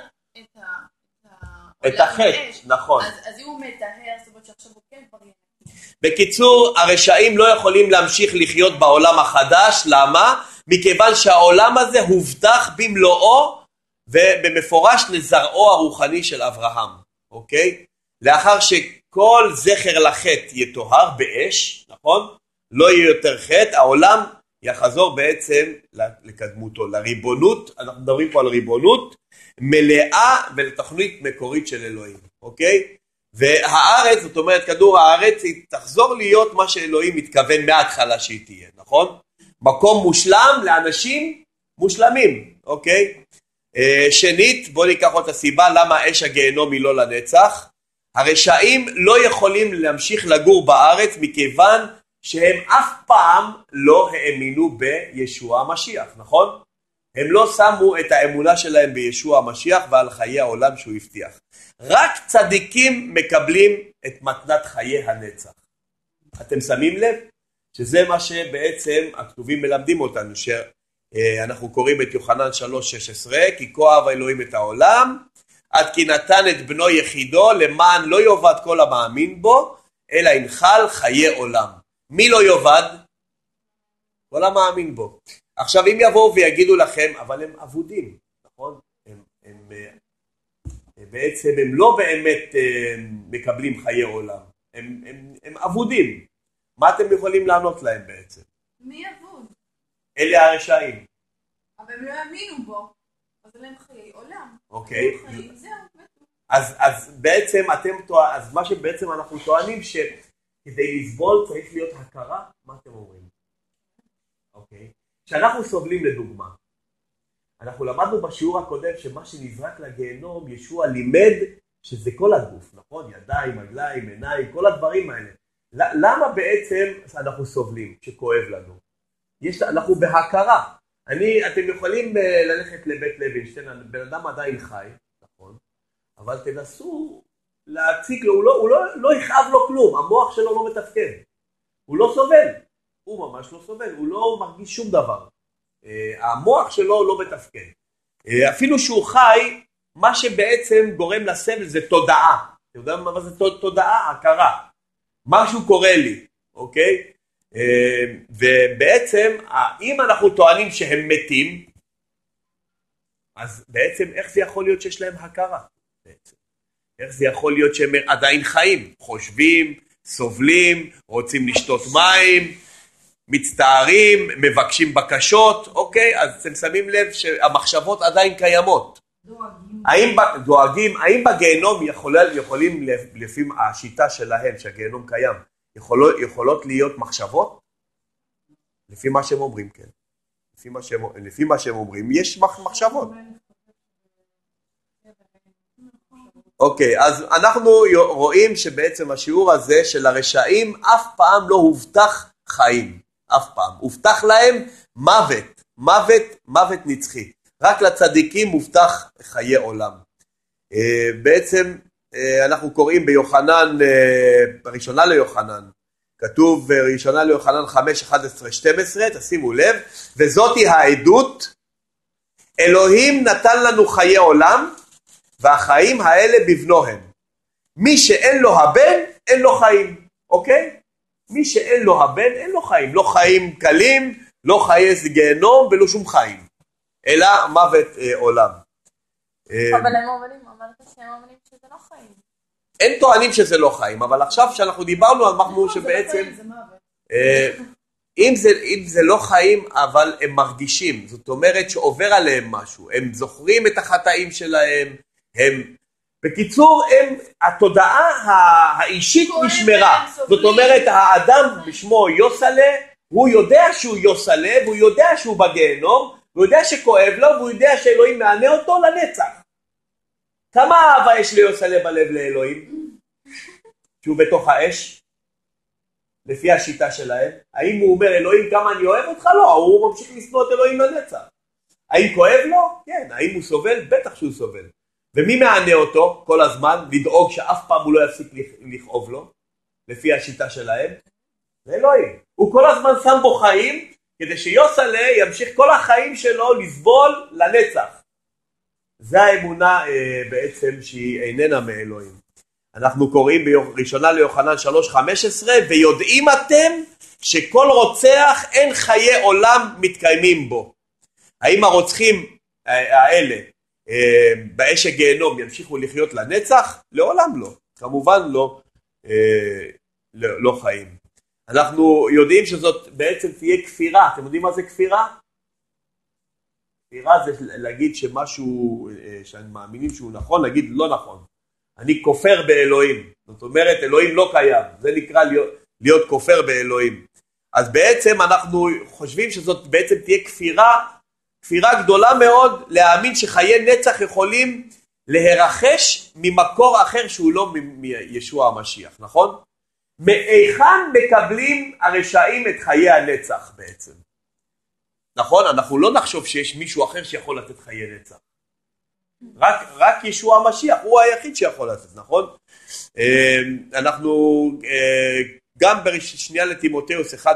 Speaker 4: את
Speaker 1: החטא, נכון.
Speaker 4: אז אז אם הוא מטהר, זאת אומרת שעכשיו הוא כן כבר.
Speaker 1: בקיצור, הרשעים לא יכולים להמשיך לחיות בעולם החדש, למה? מכיוון שהעולם הזה הובטח במלואו ובמפורש לזרעו הרוחני של אברהם, אוקיי? לאחר שכל זכר לחטא יטוהר באש, נכון? לא יהיה יותר חטא, העולם יחזור בעצם לקדמותו, לריבונות, אנחנו מדברים פה על ריבונות מלאה ולתוכנית מקורית של אלוהים, אוקיי? והארץ, זאת אומרת כדור הארץ, היא תחזור להיות מה שאלוהים מתכוון מההתחלה שהיא תהיה, נכון? מקום מושלם לאנשים מושלמים, אוקיי? אה, שנית, בואו ניקח עוד את הסיבה למה אש הגיהנום היא לא לנצח. הרשעים לא יכולים להמשיך לגור בארץ מכיוון שהם אף פעם לא האמינו בישוע המשיח, נכון? הם לא שמו את האמונה שלהם בישוע המשיח ועל חיי העולם שהוא הבטיח. רק צדיקים מקבלים את מתנת חיי הנצח. אתם שמים לב? שזה מה שבעצם הכתובים מלמדים אותנו, שאנחנו קוראים את יוחנן 3:16, כי כה אהב האלוהים את העולם, עד כי נתן את בנו יחידו למען לא יאבד כל המאמין בו, אלא ינחל חיי עולם. מי לא יאבד? כל המאמין בו. עכשיו אם יבואו ויגידו לכם, אבל הם אבודים, נכון? הם, הם, הם בעצם הם לא באמת הם, מקבלים חיי עולם, הם, הם, הם אבודים. מה אתם יכולים לענות להם בעצם?
Speaker 4: מי אבוד?
Speaker 1: אלה הרשעים.
Speaker 4: אבל הם לא האמינו בו, אז אין להם חיי עולם.
Speaker 1: אוקיי.
Speaker 4: הם חיים, זהו.
Speaker 1: אז, אז בעצם אתם אז מה שבעצם אנחנו טוענים שכדי לסבול צריך להיות הכרה, מה אתם אומרים? אוקיי. כשאנחנו סובלים לדוגמה, אנחנו למדנו בשיעור הקודם שמה שנזרק לגיהנום, ישוע לימד שזה כל הגוף, נכון? ידיים, רגליים, עיניים, כל הדברים האלה. למה בעצם אנחנו סובלים כשכואב לנו? יש, אנחנו בהכרה. אני, אתם יכולים אה, ללכת לבית לוינשטיין, בן אדם עדיין חי, נכון? אבל תנסו להציג לו, הוא לא, הוא לא, לא יכאב לו כלום, המוח שלו לא מתפקד. הוא לא סובל. הוא ממש לא סובל, הוא לא מרגיש שום דבר. אה, המוח שלו לא מתפקד. אה, אפילו שהוא חי, מה שבעצם גורם לסבל זה תודעה. אתה יודע מה זה תודעה? הכרה. משהו קורה לי, אוקיי? אה, ובעצם, אם אנחנו טוענים שהם מתים, אז בעצם איך זה יכול להיות שיש להם הכרה? בעצם? איך זה יכול להיות שהם עדיין חיים? חושבים, סובלים, רוצים לשתות מים, מצטערים, מבקשים בקשות, אוקיי? אז אתם שמים לב שהמחשבות עדיין קיימות. דואגים. האם, דואגים, האם בגיהנום יכול, יכולים, לפי השיטה שלהם, שהגיהנום קיים, יכול, יכולות להיות מחשבות? לפי מה שהם אומרים, כן. לפי מה שהם, לפי מה שהם אומרים, יש מחשבות. אוקיי, אז אנחנו רואים שבעצם השיעור הזה של הרשעים אף פעם לא הובטח חיים, אף פעם. הובטח להם מוות, מוות, מוות נצחי. רק לצדיקים מובטח חיי עולם. אה, בעצם אה, אנחנו קוראים ביוחנן, אה, בראשונה ליוחנן, כתוב ראשונה ליוחנן 5, 11, 12, תשימו לב, וזאתי העדות, אלוהים נתן לנו חיי עולם, והחיים האלה בבנו הם. מי שאין לו הבן, אין לו חיים, אוקיי? מי שאין לו הבן, אין לו חיים. לא חיים קלים, לא חיי גיהנום ולא שום חיים. אלא מוות אה, עולם.
Speaker 2: אה, אבל הם אומרים, אמרת שהם אומרים שזה לא חיים.
Speaker 1: הם טוענים שזה לא חיים, אבל עכשיו שאנחנו דיברנו, אמרנו
Speaker 4: לא,
Speaker 1: שבעצם... אה, אם זה, אם זה לא חיים, אבל הם מרגישים, זאת אומרת שעובר עליהם משהו, הם זוכרים את החטאים שלהם, הם... בקיצור, הם, התודעה האישית נשמרה. זאת אומרת, האדם בשמו יוסלה, הוא יודע שהוא יוסלה, והוא יודע שהוא בגיהנום, והוא יודע שכואב לו, והוא יודע שאלוהים מענה אותו לנצח. כמה אהבה יש ליוסלה בלב לאלוהים? שהוא בתוך האש? לפי השיטה שלהם. האם הוא אומר אלוהים כמה אני אוהב אותך? לא, הוא ממשיך לשנוא את אלוהים לנצח. האם כואב לו? כן. האם הוא סובל? בטח שהוא סובל. ומי מענה אותו כל הזמן? לדאוג שאף פעם הוא לא יפסיק לכאוב לו, לפי השיטה שלהם? זה אלוהים. הוא כל הזמן שם בו חיים, כדי שיוסלה ימשיך כל החיים שלו לסבול לנצח. זה האמונה אה, בעצם שהיא איננה מאלוהים. אנחנו קוראים בראשונה ליוחנן 3.15 ויודעים אתם שכל רוצח אין חיי עולם מתקיימים בו. האם הרוצחים אה, האלה באש הגיהנום ימשיכו לחיות לנצח? לעולם לא. כמובן לא, לא, לא חיים. אנחנו יודעים שזאת בעצם תהיה כפירה. אתם יודעים מה זה כפירה? כפירה זה להגיד שמשהו אה, שאני מאמינים שהוא נכון, להגיד לא נכון. אני כופר באלוהים. זאת אומרת, אלוהים לא קיים. זה נקרא להיות, להיות כופר באלוהים. אז בעצם אנחנו חושבים שזאת בעצם תהיה כפירה, כפירה גדולה מאוד להאמין שחיי נצח יכולים להירכש ממקור אחר שהוא לא מישוע המשיח, נכון? מהיכן מקבלים הרשעים את חיי הנצח בעצם? נכון? אנחנו לא נחשוב שיש מישהו אחר שיכול לתת חיי נצח. רק, רק ישוע המשיח הוא היחיד שיכול לתת, נכון? אמ, אנחנו אה, גם בשנייה לטימותאוס 1-10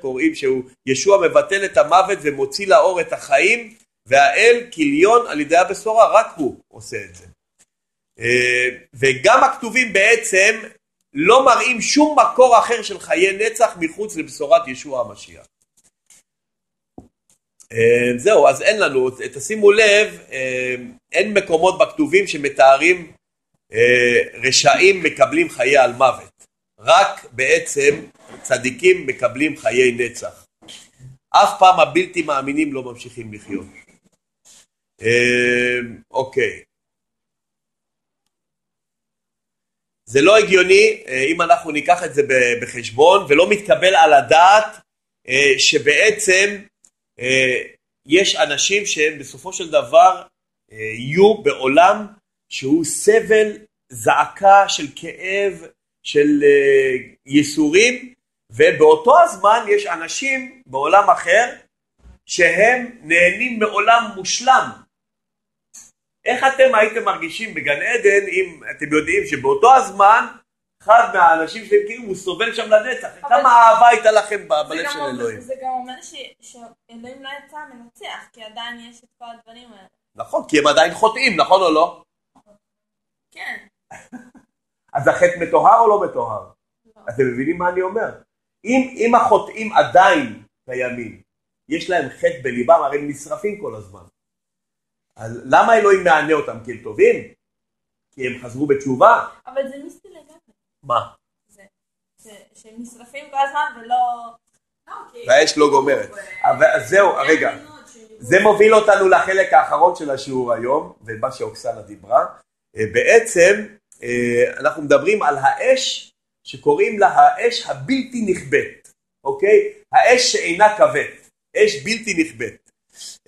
Speaker 1: קוראים שהוא ישוע מבטל את המוות ומוציא לאור את החיים והאל כליון על ידי הבשורה, רק הוא עושה את זה. אה, וגם הכתובים בעצם לא מראים שום מקור אחר של חיי נצח מחוץ לבשורת ישוע המשיח. אה, זהו, אז אין לנו, תשימו לב, אה, אין מקומות בכתובים שמתארים רשעים מקבלים חיי על מוות, רק בעצם צדיקים מקבלים חיי נצח. אף פעם הבלתי מאמינים לא ממשיכים לחיות. אוקיי. זה לא הגיוני אם אנחנו ניקח את זה בחשבון ולא מתקבל על הדעת שבעצם אה, יש אנשים שהם בסופו של דבר אה, יהיו בעולם שהוא סבל, זעקה של כאב, של אה, ייסורים, ובאותו הזמן יש אנשים בעולם אחר שהם נהנים מעולם מושלם. איך אתם הייתם מרגישים בגן עדן אם אתם יודעים שבאותו הזמן אחד מהאנשים שאתם מכירים, הוא סובל שם לנצח. כמה אהבה הייתה לכם בלב של אלוהים.
Speaker 2: זה גם אומר שאלוהים לא יצא מנצח, כי עדיין יש את כל הדברים האלה.
Speaker 1: נכון, כי הם עדיין חוטאים, נכון או לא?
Speaker 2: כן.
Speaker 1: אז החטא מטוהר או לא מטוהר?
Speaker 2: לא.
Speaker 1: אתם מבינים מה אני אומר? אם, אם החוטאים עדיין קיימים, יש להם חטא בליבם, הרי הם נשרפים כל הזמן. אז למה אלוהים מענה אותם? כי הם טובים? כי הם חזרו בתשובה?
Speaker 2: אבל זה מיסטי לגמרי.
Speaker 1: מה?
Speaker 2: זה- ש- שהם נשרפים כל הזמן ולא...
Speaker 1: והאש לא גומרת. אבל אז זהו, רגע. זה מוביל אותנו לחלק האחרון של השיעור היום, ומה שאוקסנה דיברה. אה, בעצם אנחנו מדברים על האש שקוראים לה האש הבלתי נכבדת, אוקיי? האש שאינה כבד, אש בלתי נכבדת.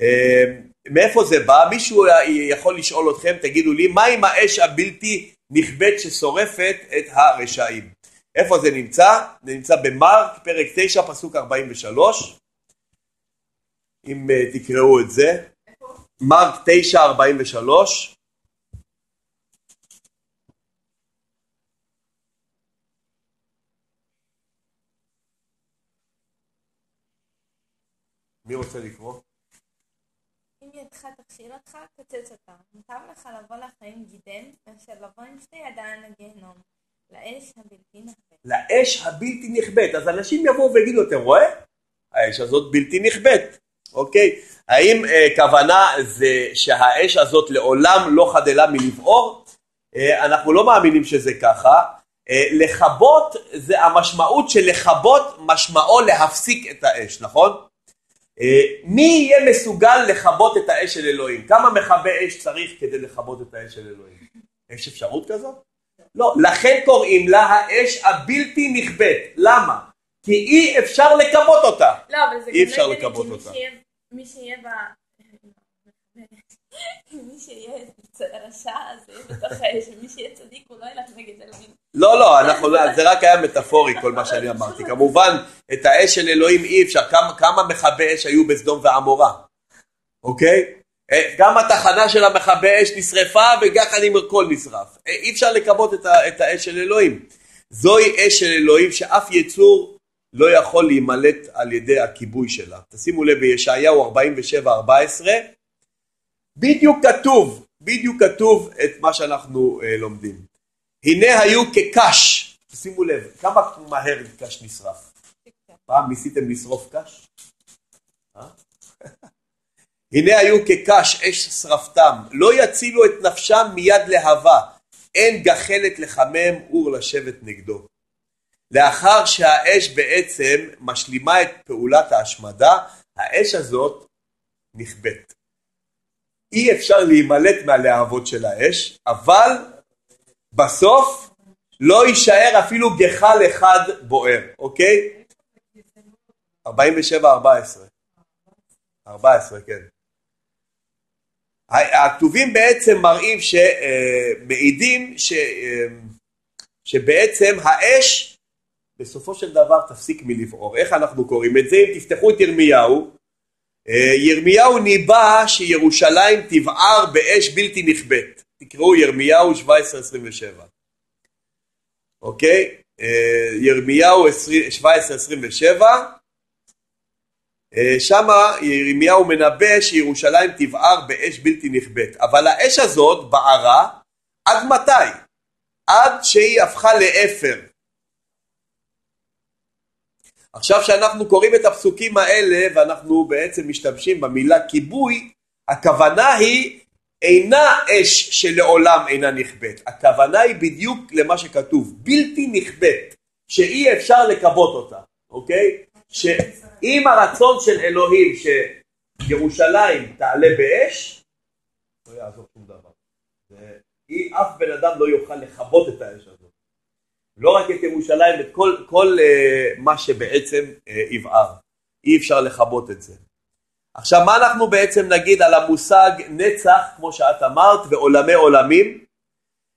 Speaker 1: אה, מאיפה זה בא? מישהו יכול לשאול אתכם, תגידו לי, מה עם האש הבלתי נכבדת ששורפת את הרשעים? איפה זה נמצא? זה נמצא במרק, פרק 9, פסוק 43. אם אה, תקראו את זה. מרק 9, 43. מי רוצה לקרוא?
Speaker 2: אם ידך תכשיל אותך, קצץ אותה. מוטב לך לבוא לחיים גידם, מאשר לבוא עם שתי ידיים לגיהנום, לאש הבלתי נכבדת.
Speaker 1: לאש הבלתי נכבדת. אז אנשים יבואו ויגידו, אתם רואה? האש הזאת בלתי נכבדת, אוקיי? האם אה, כוונה זה שהאש הזאת לעולם לא חדלה מלבעור? אה, אנחנו לא מאמינים שזה ככה. אה, לכבות, זה המשמעות של לכבות משמעו להפסיק את האש, נכון? אה, מי יהיה מסוגל לכבות את האש של אלוהים? כמה מכבי אש צריך כדי לכבות את האש של אלוהים? יש אפשרות כזאת? לא, לכן קוראים לה האש הבלתי נכבדת. למה? כי אי אפשר לכבות אותה.
Speaker 2: לא, אבל זה גם לא הגיוני,
Speaker 1: לכבות
Speaker 2: כי מי
Speaker 1: אותה.
Speaker 2: שיהיה- מי שיהיה רשע אז יהיה בתוך האש, ומי שיהיה צדיק הוא לא ילך נגד אלוהים.
Speaker 1: לא, לא, אנחנו, זה רק היה מטאפורי כל מה שאני אמרתי. כמובן, את האש של אלוהים אי אפשר. כמה, כמה מכבי אש היו בסדום ועמורה, אוקיי? אה, גם התחנה של המכבי אש נשרפה וככה עם הכל נשרף. אה, אי אפשר לכבות את, את האש של אלוהים. זוהי אש של אלוהים שאף יצור לא יכול להימלט על ידי הכיבוי שלה. תשימו לב בישעיהו 47-14, בדיוק כתוב, בדיוק כתוב את מה שאנחנו אה, לומדים. הנה היו כקש, שימו לב, כמה מהר קש נשרף? פעם ניסיתם לשרוף קש? אה? הנה היו כקש, אש שרפתם, לא יצילו את נפשם מיד להבה, אין גחלת לחמם, אור לשבת נגדו. לאחר שהאש בעצם משלימה את פעולת ההשמדה, האש הזאת נכבדת. אי אפשר להימלט מהלהבות של האש, אבל בסוף לא יישאר אפילו גחל אחד בוער, אוקיי? 47-14. 14, כן. הכתובים בעצם מראים, שמעידים ש, אה, שבעצם האש בסופו של דבר תפסיק מלבעור. איך אנחנו קוראים את זה? אם תפתחו את ירמיהו, אה, ירמיהו ניבא שירושלים תבער באש בלתי נכבדת. תקראו ירמיהו 17-27. אוקיי? אה, ירמיהו 17-27. אה, שמה ירמיהו מנבא שירושלים תבער באש בלתי נכבדת. אבל האש הזאת בערה עד מתי? עד שהיא הפכה לאפר. עכשיו שאנחנו קוראים את הפסוקים האלה ואנחנו בעצם משתמשים במילה כיבוי, הכוונה היא אינה אש שלעולם אינה נכבדת, הכוונה היא בדיוק למה שכתוב, בלתי נכבדת, שאי אפשר לכבות אותה, אוקיי? שאם הרצון של אלוהים שירושלים תעלה באש, לא יעזור שום דבר. אף בן אדם לא יוכל לכבות את האש הזאת. לא רק את ירושלים, את כל, כל uh, מה שבעצם uh, יבער. אי אפשר לכבות את זה. עכשיו, מה אנחנו בעצם נגיד על המושג נצח, כמו שאת אמרת, ועולמי עולמים,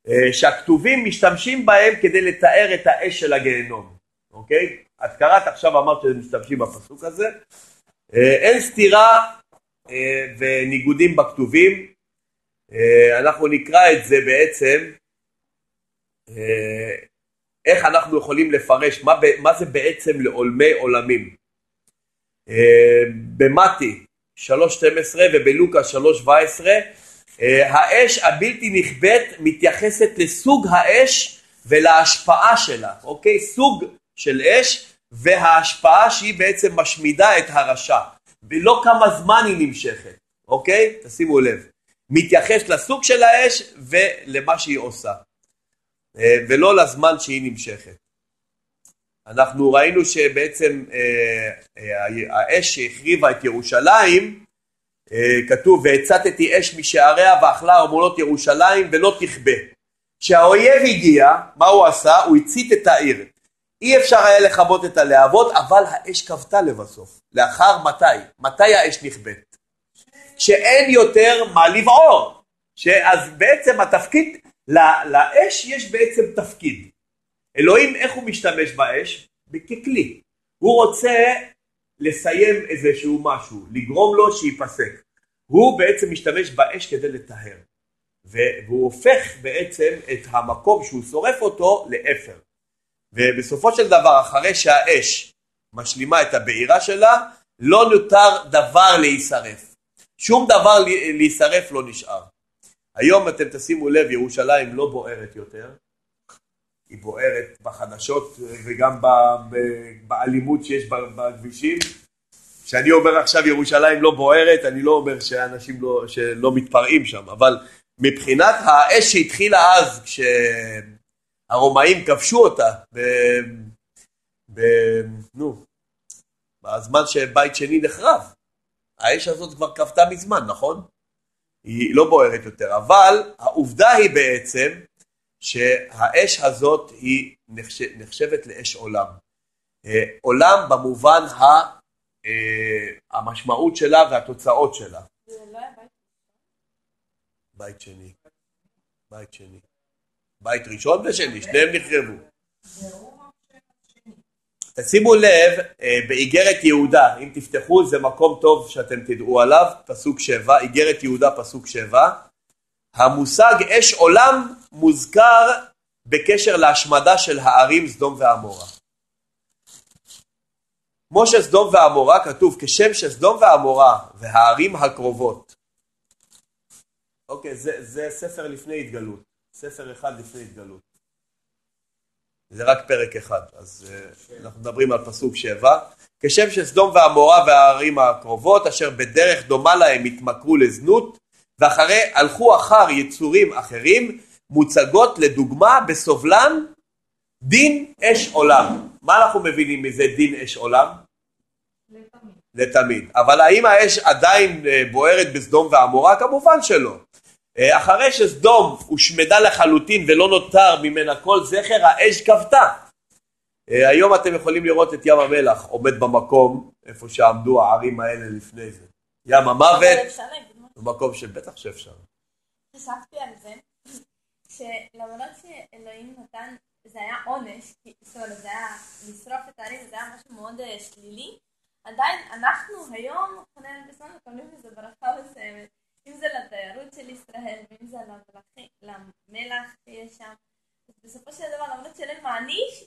Speaker 1: uh, שהכתובים משתמשים בהם כדי לתאר את האש של הגיהנום, אוקיי? את קראת עכשיו, אמרת משתמשים בפסוק הזה. Uh, אין סתירה uh, וניגודים בכתובים. Uh, אנחנו נקרא את זה בעצם. איך אנחנו יכולים לפרש, מה, מה זה בעצם לעולמי עולמים. אה, במתי 3.12 ובלוקה 3.17 אה, האש הבלתי נכבדת מתייחסת לסוג האש ולהשפעה שלה, אוקיי? סוג של אש וההשפעה שהיא בעצם משמידה את הרשע ולא כמה זמן היא נמשכת, אוקיי? תשימו לב. מתייחס לסוג של האש ולמה שהיא עושה ולא לזמן שהיא נמשכת. אנחנו ראינו שבעצם אה, אה, האש שהחריבה את ירושלים אה, כתוב והצתתי אש משעריה ואכלה ארמונות ירושלים ולא תכבה. כשהאויב הגיע, מה הוא עשה? הוא הצית את העיר. אי אפשר היה לכבות את הלהבות, אבל האש כבתה לבסוף. לאחר מתי? מתי האש נכבדת? כשאין יותר מה לבעור. אז בעצם התפקיד, לאש יש בעצם תפקיד. אלוהים, איך הוא משתמש באש? ככלי. הוא רוצה לסיים איזשהו משהו, לגרום לו שייפסק. הוא בעצם משתמש באש כדי לטהר. והוא הופך בעצם את המקום שהוא שורף אותו לאפר. ובסופו של דבר, אחרי שהאש משלימה את הבעירה שלה, לא נותר דבר להישרף. שום דבר להישרף לא נשאר. היום אתם תשימו לב, ירושלים לא בוערת יותר, היא בוערת בחדשות וגם באלימות שיש בכבישים. כשאני אומר עכשיו ירושלים לא בוערת, אני לא אומר שאנשים לא, שלא מתפרעים שם, אבל מבחינת האש שהתחילה אז, כשהרומאים כבשו אותה, ב, ב, נו, בזמן שבית שני נחרב, האש הזאת כבר כבתה מזמן, נכון? היא לא בוערת יותר, אבל העובדה היא בעצם שהאש הזאת היא נחשבת לאש עולם. אה, עולם במובן ה, אה, המשמעות שלה והתוצאות שלה.
Speaker 2: לא בית
Speaker 1: בית שני. בית שני. בית ראשון ושני, שניהם נחרבו. תשימו לב, אה, באיגרת יהודה, אם תפתחו זה מקום טוב שאתם תדעו עליו, פסוק שבע, איגרת יהודה פסוק שבע, המושג אש עולם מוזכר בקשר להשמדה של הערים סדום ועמורה. כמו שסדום ועמורה כתוב כשם שסדום ועמורה והערים הקרובות. אוקיי, זה, זה ספר לפני התגלות, ספר אחד לפני התגלות. זה רק פרק אחד, אז uh, אנחנו מדברים על פסוק שבע. כשם שסדום ועמורה והערים הקרובות, אשר בדרך דומה להם התמכרו לזנות, ואחרי הלכו אחר יצורים אחרים, מוצגות לדוגמה בסובלן דין אש עולם. מה אנחנו מבינים מזה דין אש עולם?
Speaker 5: לתמיד.
Speaker 1: לתמיד. אבל האם האש עדיין אה, בוערת בסדום ועמורה? כמובן שלא. אה, אחרי שסדום הושמדה לחלוטין ולא נותר ממנה כל זכר, האש כבתה. אה, היום אתם יכולים לראות את ים המלח עומד במקום איפה שעמדו הערים האלה לפני זה. ים המוות? במקום שבטח שאפשר.
Speaker 2: חשבתי על זה, שלמרות שאלוהים נתן, זה היה עונש, זאת אומרת, זה היה לשרוף את הערים, זה היה משהו מאוד אה, שלילי, עדיין אנחנו היום, חנן בסון, מקבלים איזה ברכה מסוימת, אם זה לתיירות של ישראל, ואם זה למלח שיש שם, אז בסופו של דבר, למרות שאלוהים מעניש,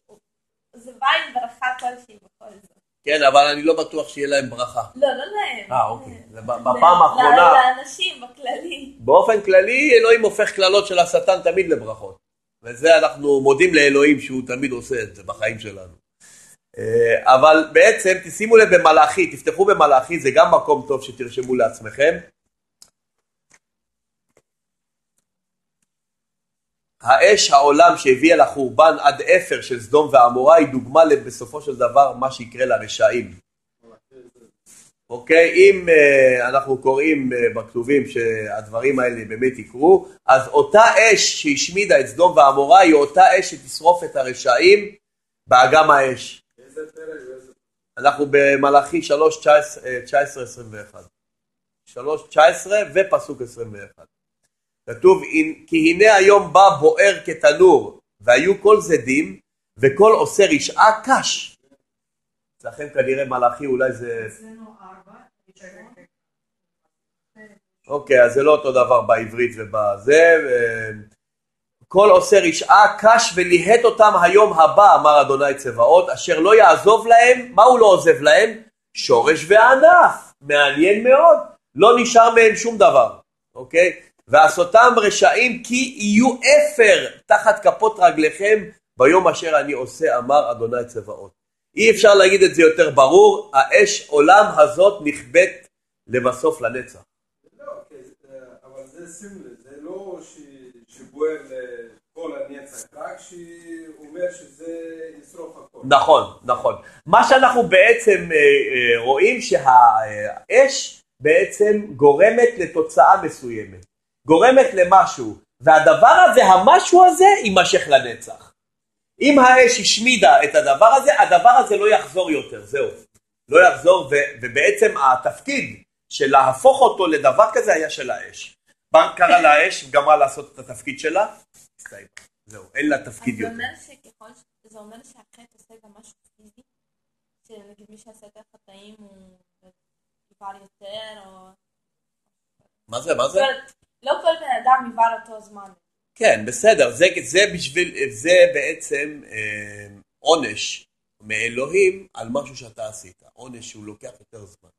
Speaker 2: זה בא עם ברכה כלשהי בכל זאת.
Speaker 1: כן, אבל אני לא בטוח שיהיה להם ברכה.
Speaker 2: לא, לא להם.
Speaker 1: אה, אוקיי. בפעם האחרונה,
Speaker 2: לאנשים בכללי.
Speaker 1: באופן כללי, אלוהים הופך קללות של השטן תמיד לברכות. וזה אנחנו מודים לאלוהים שהוא תמיד עושה את זה בחיים שלנו. אה, אבל בעצם, תשימו לב במלאכי, תפתחו במלאכי, זה גם מקום טוב שתרשמו לעצמכם. האש העולם שהביאה לחורבן עד אפר של סדום ועמורה היא דוגמה בסופו של דבר מה שיקרה לרשעים. אוקיי, אם uh, אנחנו קוראים uh, בכתובים שהדברים האלה באמת יקרו, אז אותה אש שהשמידה את סדום ועמורה היא אותה אש שתשרוף את הרשעים באגם האש. אנחנו במלאכי 3, 19, 21. 3, 19 ופסוק 21. כתוב, "אם- כי הנה היום בא בוער כתנור, והיו כל זדים, וכל עושה רשעה קש. אצלכם כנראה מלאכי אולי זה... אוקיי, אז זה לא אותו דבר בעברית ובזה. כל עושה רשעה קש וליהט אותם היום הבא, אמר אדוני צבאות, אשר לא יעזוב להם, מה הוא לא עוזב להם? שורש וענף, מעניין מאוד, לא נשאר מהם שום דבר, אוקיי? ועשותם רשעים כי יהיו אפר תחת כפות רגליכם ביום אשר אני עושה, אמר אדוני צבאות. אי אפשר להגיד את זה יותר ברור, האש עולם הזאת נכבאת לבסוף לנצח.
Speaker 6: לא, כן, אה, אבל זה סמלי, זה לא שבוער לכל הנצח, רק שאומר שזה ישרוף הכל.
Speaker 1: נכון, נכון. מה שאנחנו בעצם אה, אה, רואים שהאש בעצם גורמת לתוצאה מסוימת, גורמת למשהו, והדבר הזה, המשהו הזה, יימשך לנצח. אם האש השמידה את הדבר הזה, הדבר הזה לא יחזור יותר, זהו. לא יחזור, ו- ובעצם התפקיד של להפוך אותו לדבר כזה היה של האש. מה קרה לאש, גמרה לעשות את התפקיד שלה, הסתיים. זהו, אין לה תפקיד יותר.
Speaker 2: זה אומר שהחטא עושה גם משהו פיזי? שנגיד מי שעשה יותר חטאים הוא יבער יותר, או...
Speaker 1: מה זה, מה זה?
Speaker 2: לא כל בן אדם יבער אותו זמן.
Speaker 1: כן, בסדר, זה, זה בשביל, זה בעצם אה, עונש מאלוהים על משהו שאתה עשית, עונש שהוא לוקח יותר זמן,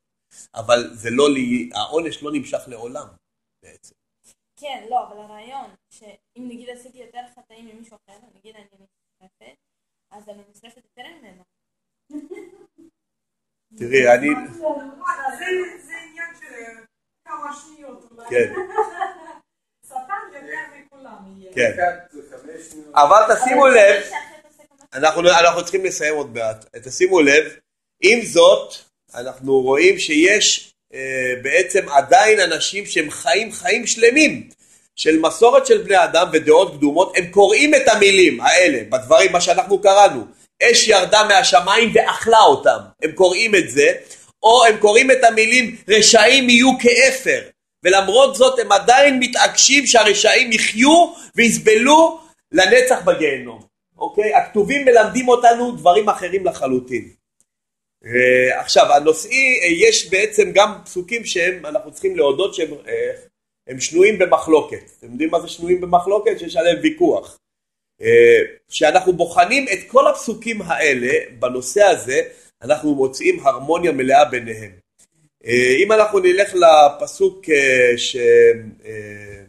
Speaker 1: אבל זה לא, לי- העונש לא נמשך לעולם בעצם.
Speaker 2: כן, לא, אבל הרעיון, שאם נגיד עשיתי יותר חטאים ממישהו אחר, נגיד אני נשרפת, אז אני נשרפת יותר ממנו.
Speaker 1: תראי, אני,
Speaker 5: זה- זה עניין של כמה שניות אולי.
Speaker 1: כן,
Speaker 5: שטן יותר מכולם יהיה.
Speaker 1: כן. אבל תשימו לב, אנחנו, אנחנו צריכים לסיים עוד מעט, תשימו לב, עם זאת, אנחנו רואים שיש אה, בעצם עדיין אנשים שהם חיים חיים שלמים של מסורת של בני אדם ודעות קדומות, הם קוראים את המילים האלה, בדברים, מה שאנחנו קראנו, אש ירדה מהשמיים ואכלה אותם, הם קוראים את זה, או הם קוראים את המילים רשעים יהיו כאפר, ולמרות זאת הם עדיין מתעקשים שהרשעים יחיו ויסבלו לנצח בגיהנום. אוקיי? הכתובים מלמדים אותנו דברים אחרים לחלוטין. אה, עכשיו, הנושאי, אה, יש בעצם גם פסוקים שהם, אנחנו צריכים להודות שהם אה, הם שנויים במחלוקת. אתם יודעים מה זה שנויים במחלוקת? שיש עליהם ויכוח. כשאנחנו בוחנים את כל הפסוקים האלה בנושא הזה, אנחנו מוצאים הרמוניה מלאה ביניהם. אה, אם אנחנו נלך לפסוק אה, ש... אה,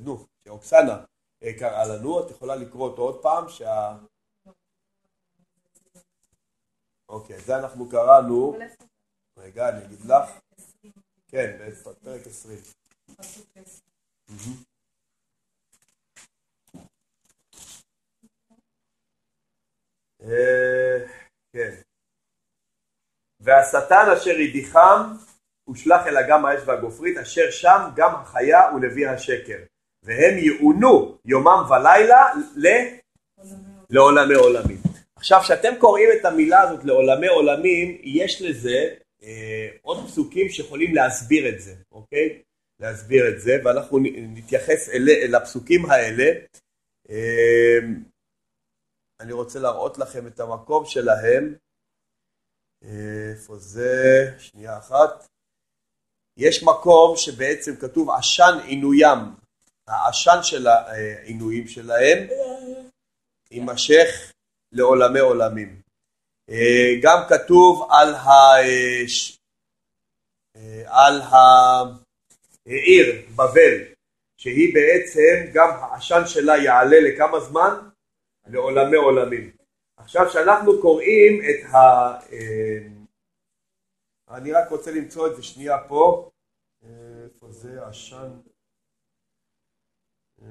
Speaker 1: נו, שאוקסנה אה, קראה לנו, את יכולה לקרוא אותו עוד פעם, שה... אוקיי, זה אנחנו קראנו, רגע, אני אגיד לך, כן, בפרק 20. מהמם. כן. והשטן אשר הדיחם הושלך אל אגם האש והגופרית אשר שם גם החיה ונביא השקר והם יעונו יומם ולילה ל... לעולמי עולמים. עכשיו כשאתם קוראים את המילה הזאת לעולמי עולמים יש לזה אה, עוד פסוקים שיכולים להסביר את זה, אוקיי? להסביר את זה ואנחנו נתייחס אל, אל הפסוקים האלה. אה, אני רוצה להראות לכם את המקום שלהם. איפה זה? שנייה אחת. יש מקום שבעצם כתוב עשן עינוים, העשן של העינויים שלהם יימשך לעולמי עולמים. אה, גם כתוב על, ה... אה, אה, על העיר בבל, שהיא בעצם גם העשן שלה יעלה לכמה זמן? לעולמי עולמים. עכשיו שאנחנו קוראים את ה... אה, אני רק רוצה למצוא את זה שנייה פה. איפה זה? עשן. אה,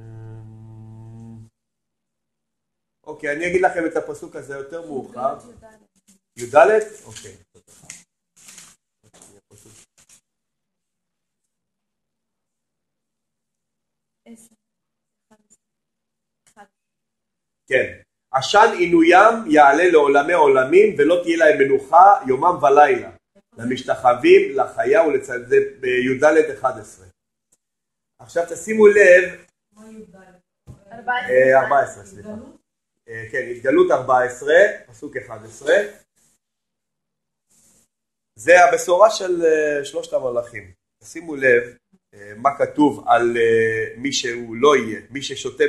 Speaker 1: אוקיי, אני אגיד לכם את הפסוק הזה יותר מאוחר. י"ד? אוקיי.
Speaker 2: עשר. אחד עשר. אחד.
Speaker 1: כן. עשן עינוים יעלה לעולמי עולמים ולא תהיה להם מנוחה יומם ולילה. למשתחווים, לחיה ולצד זה בי"ד 11. עכשיו תשימו לב,
Speaker 5: מה י"ד?
Speaker 1: אה, 14 סליחה. אה, כן, התגלות 14, פסוק 11. זה הבשורה של אה, שלושת המלאכים. תשימו לב, מה כתוב על מי שהוא לא יהיה, מי ששותה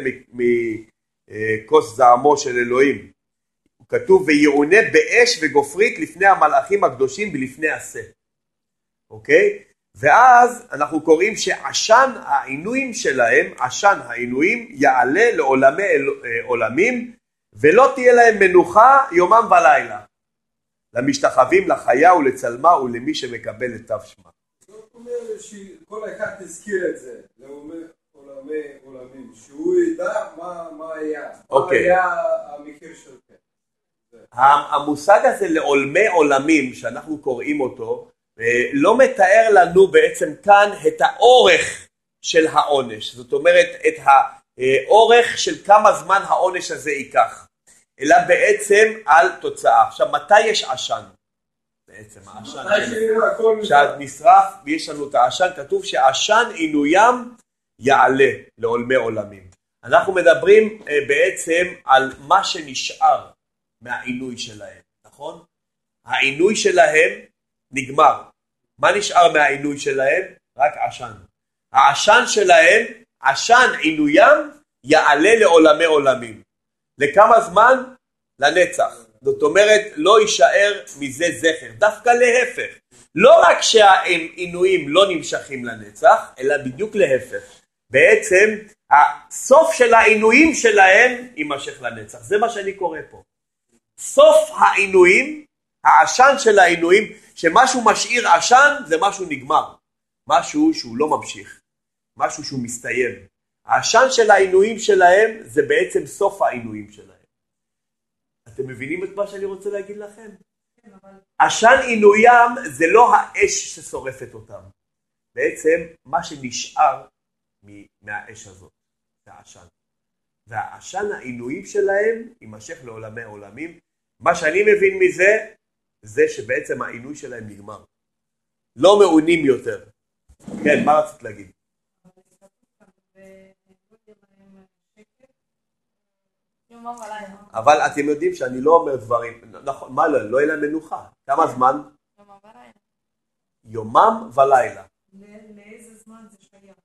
Speaker 1: מכוס זעמו של אלוהים. כתוב ויעונה באש וגופרית לפני המלאכים הקדושים ולפני עשה. אוקיי? ואז אנחנו קוראים שעשן העינויים שלהם, עשן העינויים יעלה לעולמי עולמים ולא תהיה להם מנוחה יומם ולילה. למשתחווים לחיה ולצלמה ולמי שמקבל את תו שמה.
Speaker 6: זאת אומרת שכל אחד הזכיר את זה, עולמי עולמים, שהוא ידע מה, מה היה,
Speaker 1: אוקיי.
Speaker 6: מה היה המחיר של זה.
Speaker 1: המושג הזה לעולמי עולמים שאנחנו קוראים אותו אה, לא מתאר לנו בעצם כאן את האורך של העונש, זאת אומרת את האורך של כמה זמן העונש הזה ייקח, אלא בעצם על תוצאה. עכשיו מתי יש עשן? בעצם העשן,
Speaker 6: מתי שהכל
Speaker 1: כשאת נשרף ויש לנו את העשן, כתוב שעשן עינוים יעלה לעולמי עולמים. אנחנו מדברים אה, בעצם על מה שנשאר מהעינוי שלהם, נכון? העינוי שלהם נגמר. מה נשאר מהעינוי שלהם? רק עשן. העשן שלהם, עשן עינוים, יעלה לעולמי עולמים. לכמה זמן? לנצח. זאת אומרת, לא יישאר מזה זכר, דווקא להפך. לא רק שהעינויים לא נמשכים לנצח, אלא בדיוק להפך. בעצם הסוף של העינויים שלהם יימשך לנצח. זה מה שאני קורא פה. סוף העינויים, העשן של העינויים, שמשהו משאיר עשן זה משהו נגמר, משהו שהוא לא ממשיך, משהו שהוא מסתיים. העשן של העינויים שלהם זה בעצם סוף העינויים שלהם. אתם מבינים את מה שאני רוצה להגיד לכם? עשן עינוים זה לא האש ששורפת אותם, בעצם מה שנשאר מהאש הזאת, זה העשן. והעשן העינויים שלהם יימשך לעולמי עולמים. מה שאני מבין מזה, זה שבעצם העינוי שלהם נגמר. לא מעונים יותר. כן, מה רצית להגיד? אבל אתם יודעים שאני לא אומר דברים, נכון, מה לא, לא יהיה להם מנוחה. כמה זמן?
Speaker 2: יומם ולילה.
Speaker 1: יומם ולילה.
Speaker 5: ל- לאיזה זמן זה שייך?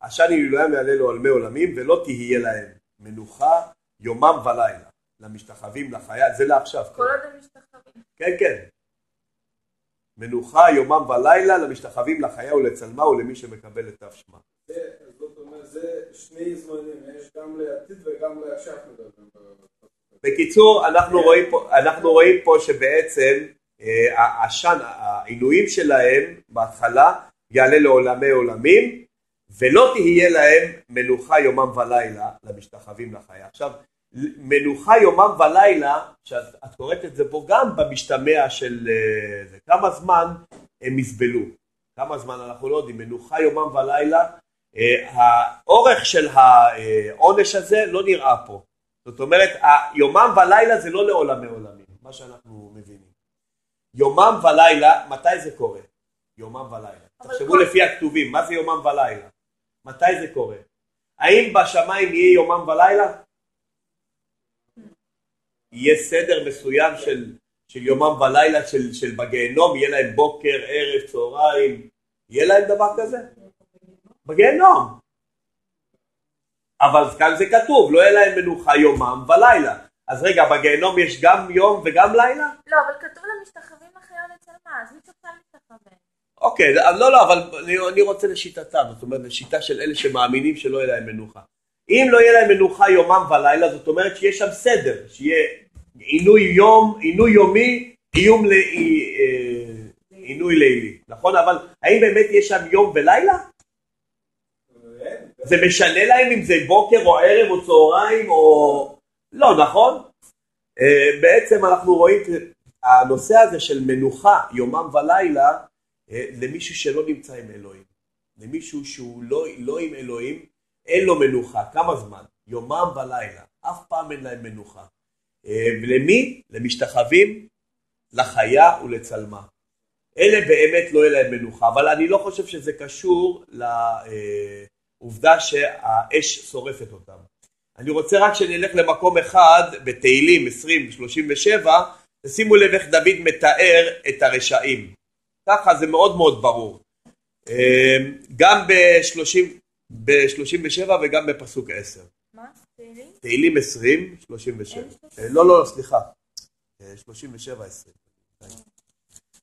Speaker 1: עשן עילוים יעלה לעולמי עולמים ולא תהיה להם מנוחה יומם ולילה. למשתחווים לחיה, זה לעכשיו.
Speaker 2: כל עוד הם משתחווים.
Speaker 1: כן, כן. מנוחה יומם ולילה למשתחווים לחיה ולצלמה ולמי שמקבל את תו שמה.
Speaker 6: זה- זאת אומרת, זה שני זמנים, יש גם לעתיד וגם לעכשיו מדברים.
Speaker 1: בקיצור, אנחנו רואים פה, אנחנו רואים פה שבעצם העשן, העינויים שלהם בהתחלה יעלה לעולמי עולמים ולא תהיה להם מנוחה יומם ולילה למשתחווים לחיה. עכשיו, מנוחה יומם ולילה, שאת את קוראת את זה פה גם במשתמע של אה, זה, כמה זמן הם יסבלו, כמה זמן אנחנו לא יודעים, מנוחה יומם ולילה, אה, האורך של העונש הזה לא נראה פה. זאת אומרת, יומם ולילה זה לא לעולמי עולמים, מה שאנחנו מבינים. יומם ולילה, מתי זה קורה? יומם ולילה. תחשבו
Speaker 2: כל-
Speaker 1: לפי הכתובים, מה זה יומם ולילה? מתי זה קורה? האם בשמיים יהיה יומם ולילה? יהיה סדר מסוים של, של יומם ולילה, של, של בגיהנום, יהיה להם בוקר, ערב, צהריים, יהיה להם דבר כזה? בגיהנום. אבל כאן זה כתוב, לא יהיה להם מנוחה יומם ולילה. אז רגע, בגיהנום יש גם יום וגם לילה?
Speaker 2: לא, אבל כתוב למשתחווים לחיה ולצלמה, אז מי צריך להשתחווה?
Speaker 1: אוקיי, לא, לא, אבל אני, אני רוצה לשיטתם, זאת אומרת, לשיטה של אלה שמאמינים שלא יהיה להם מנוחה. אם לא יהיה להם מנוחה יומם ולילה, זאת אומרת שיש שם סדר, שיהיה עינוי יום, עינוי יומי, עיום ל... אה, עינוי לילי, נכון? אבל האם באמת יש שם יום ולילה?
Speaker 6: אין,
Speaker 1: זה משנה להם אם זה בוקר או ערב או צהריים או... לא, נכון? אה, בעצם אנחנו רואים הנושא הזה של מנוחה יומם ולילה אה, למישהו שלא נמצא עם אלוהים. למישהו שהוא לא, לא עם אלוהים, אין לו מנוחה. כמה זמן? יומם ולילה. אף פעם אין להם מנוחה. אה, ולמי? למשתחווים, לחיה ולצלמה. אלה באמת לא יהיה להם מנוחה, אבל אני לא חושב שזה קשור לעובדה שהאש שורפת אותם. אני רוצה רק שנלך למקום אחד בתהילים 20-37, תשימו לב איך דוד מתאר את הרשעים. ככה זה מאוד מאוד ברור. אה, גם ב-37 וגם בפסוק 10.
Speaker 2: מה? תהילים?
Speaker 1: תהילים 20, 37.
Speaker 2: אין שלושים?
Speaker 1: אה, לא, לא, סליחה. אה, 37, 20.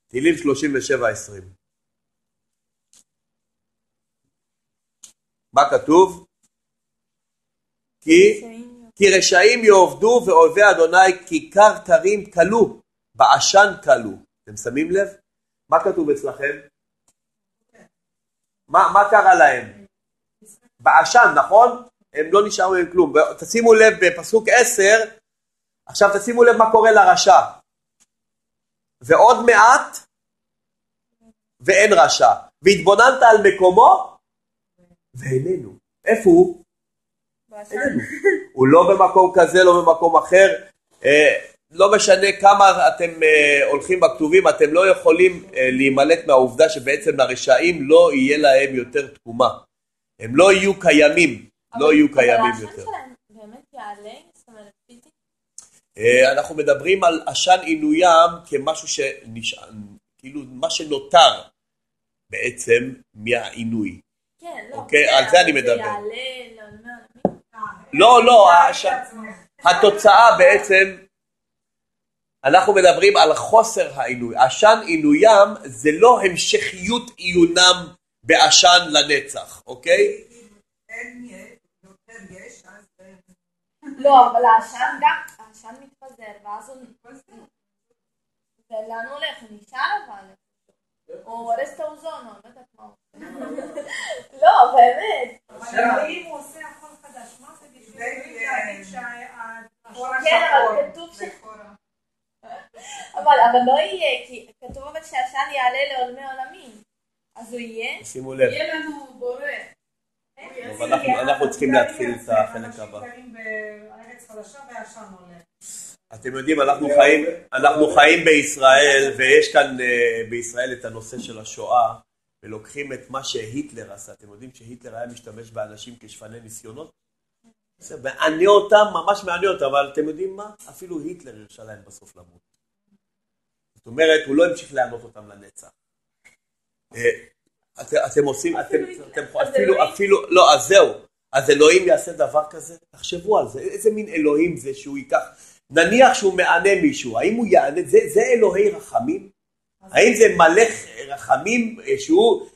Speaker 1: תהילים 37, 20. מה כתוב? כי, כי רשעים יעבדו ואויבי אדוני כיכר תרים כלו, בעשן כלו. אתם שמים לב? מה כתוב אצלכם? מה, מה קרה להם? בעשן, נכון? הם לא נשארו עם כלום. תשימו לב בפסוק 10, עכשיו תשימו לב מה קורה לרשע. ועוד מעט ואין רשע. והתבוננת על מקומו ואיננו. איפה הוא? הוא לא במקום כזה, לא במקום אחר. אה, לא משנה כמה אתם אה, הולכים בכתובים, אתם לא יכולים אה, להימלט מהעובדה שבעצם לרשעים לא יהיה להם יותר תקומה. הם לא יהיו קיימים, לא יהיו קיימים
Speaker 2: אבל
Speaker 1: יותר.
Speaker 2: העשן שלהם באמת יעלה? זאת אומרת, פיזית?
Speaker 1: אנחנו מדברים על עשן עינוים כמשהו שנשאר, כאילו מה שנותר בעצם מהעינוי.
Speaker 2: כן, לא.
Speaker 1: אוקיי, על זה אני מדבר.
Speaker 2: יעלה לעולמי עולמים?
Speaker 1: לא, לא, התוצאה בעצם, אנחנו מדברים על חוסר העינוי. עשן עינוים זה לא המשכיות עיונם בעשן לנצח, אוקיי?
Speaker 2: לא, אבל העשן גם, העשן מתפזר, ואז הוא... ולאן הוא הולך? הוא נשאר אבל. הוא הורס את האוזון, או לא יודעת מה הוא עושה. לא, באמת.
Speaker 5: אבל אלוהים הוא עושה הכל חדש, מה זה
Speaker 2: כן, אבל כתוב ש- אבל אבל לא יהיה, כי כתוב אבל שהעשן יעלה לעולמי עולמים. אז הוא יהיה?
Speaker 1: שימו לב.
Speaker 3: יהיה לנו בורא.
Speaker 1: אבל אנחנו- אנחנו צריכים להתחיל את החלק הבא. אתם יודעים, אנחנו חיים, אנחנו חיים בישראל, ויש כאן אה, בישראל את הנושא של השואה, ולוקחים את מה שהיטלר עשה. אתם יודעים שהיטלר היה משתמש באנשים כשפני ניסיונות? זה מענה אותם, ממש מענה אותם, אבל אתם יודעים מה? אפילו היטלר הרשה להם בסוף למות. זאת אומרת, הוא לא המשיך לענות אותם לנצח. אה, את- אתם עושים, אתם, אפילו, אפילו, לא, אז זהו. אז אלוהים יעשה דבר כזה? תחשבו על זה, איזה מין אלוהים זה שהוא ייקח, נניח שהוא מענה מישהו, האם הוא יענה, זה, זה אלוהי רחמים? האם זה מלך רחמים אה, שהוא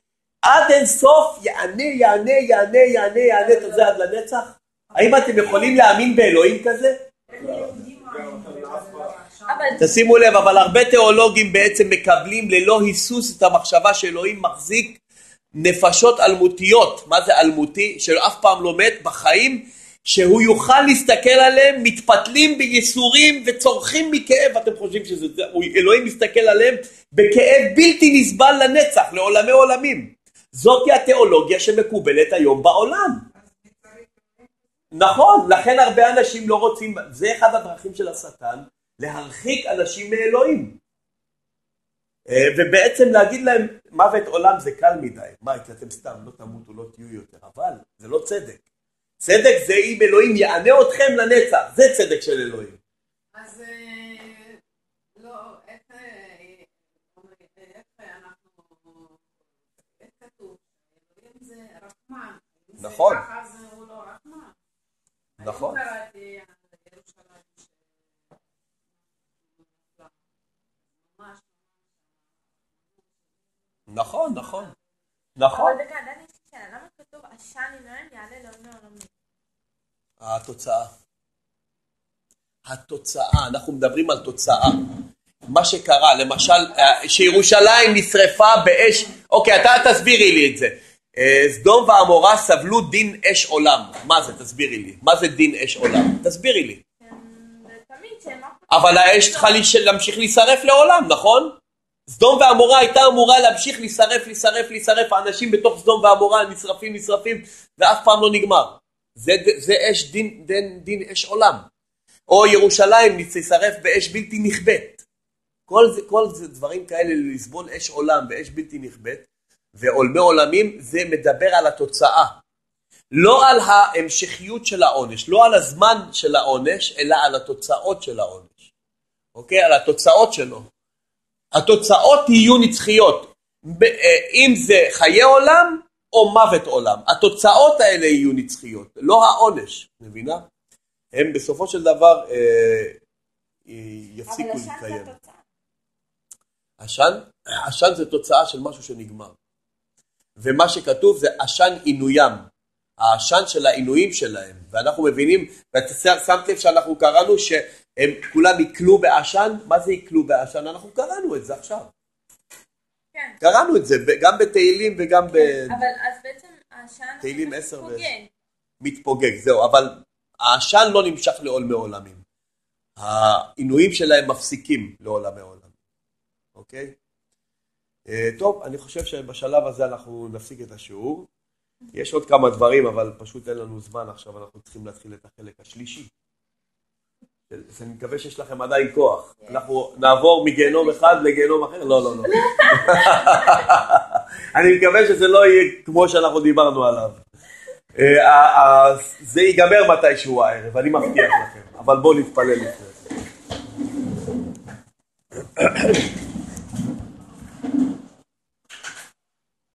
Speaker 1: עד אין סוף יענה, יענה, יענה, יענה, יענה את זה עד לנצח? האם אתם יכולים להאמין באלוהים כזה? תשימו לב, אבל הרבה תיאולוגים בעצם מקבלים ללא היסוס את המחשבה שאלוהים מחזיק נפשות אלמותיות. מה זה אלמותי? שאף פעם לא מת בחיים, שהוא יוכל להסתכל עליהם, מתפתלים בייסורים וצורכים מכאב. אתם חושבים שזה זה? הוא- אלוהים מסתכל עליהם בכאב בלתי נסבל לנצח, לעולמי עולמים. זאתי התיאולוגיה שמקובלת היום בעולם. נכון, לכן הרבה אנשים לא רוצים, זה אחד הדרכים של השטן, להרחיק אנשים מאלוהים. אה, ובעצם להגיד להם, מוות עולם זה קל מדי. מה, אתם סתם, לא תמותו, לא תהיו יותר. אבל זה לא צדק. צדק זה אם אלוהים יענה אתכם לנצח, זה צדק של אלוהים.
Speaker 3: אז אה, לא, איך אה, איך אנחנו, איך כתוב? אלוהים זה רחמן. אם זה
Speaker 1: נכון.
Speaker 3: ככה, אז הוא לא רחמן.
Speaker 1: נכון. נכון, נכון. נכון.
Speaker 2: אבל דקה, עדיין יש לי שאלה, למה כתוב עשן עינויים יעלה לעולמי עולמים?
Speaker 1: התוצאה. התוצאה, אנחנו מדברים על תוצאה. מה שקרה, למשל, אה, שירושלים נשרפה באש, אוקיי, אתה תסבירי לי את זה. סדום ועמורה סבלו דין אש עולם. מה זה? תסבירי לי. מה זה דין אש עולם? תסבירי לי. אבל האש צריכה להמשיך להישרף לעולם, נכון? סדום ועמורה הייתה אמורה להמשיך להישרף, להישרף, להישרף, האנשים בתוך סדום ועמורה נשרפים, נשרפים, ואף פעם לא נגמר. זה, זה אש דין, דין, דין אש עולם. או ירושלים תישרף באש בלתי נכבדת. כל כל זה דברים כאלה, לסבול אש עולם באש בלתי נכבדת, ועולמי עולמים, זה מדבר על התוצאה. לא על ההמשכיות של העונש, לא על הזמן של העונש, אלא על התוצאות של העונש. אוקיי? על התוצאות שלו. התוצאות יהיו נצחיות. אה, אם זה חיי עולם או מוות עולם. התוצאות האלה יהיו נצחיות, לא העונש, מבינה? הם בסופו של דבר אה,
Speaker 2: אבל
Speaker 1: יפסיקו להתקיים. עשן? עשן זה תוצאה של משהו שנגמר. ומה שכתוב זה עשן עינוים. העשן של העינויים שלהם. ואנחנו מבינים, ואתה שמת לב שאנחנו קראנו שהם כולם יקלו בעשן? מה זה יקלו בעשן? אנחנו קראנו את זה עכשיו.
Speaker 2: כן.
Speaker 1: קראנו את זה גם בתהילים וגם ב...
Speaker 2: אבל אז בעצם העשן
Speaker 1: תהילים עשר ו-
Speaker 2: פוגג.
Speaker 1: מתפוגג, זהו, אבל העשן לא נמשך לעולמי עולמים. העינויים שלהם מפסיקים לעולמי עולמים, אוקיי? אה, טוב, אני חושב שבשלב הזה אנחנו נפסיק את השיעור. יש עוד כמה דברים, אבל פשוט אין לנו זמן עכשיו, אנחנו צריכים להתחיל את החלק השלישי. אז אני מקווה שיש לכם עדיין כוח. אנחנו נעבור מגיהנום אחד לגיהנום אחר? לא, לא, לא. אני מקווה שזה לא יהיה כמו שאנחנו דיברנו עליו. אה, ה- ה- זה ייגמר מתישהו הערב, אני מבטיח לכם, אבל בואו נתפלל לפני זה.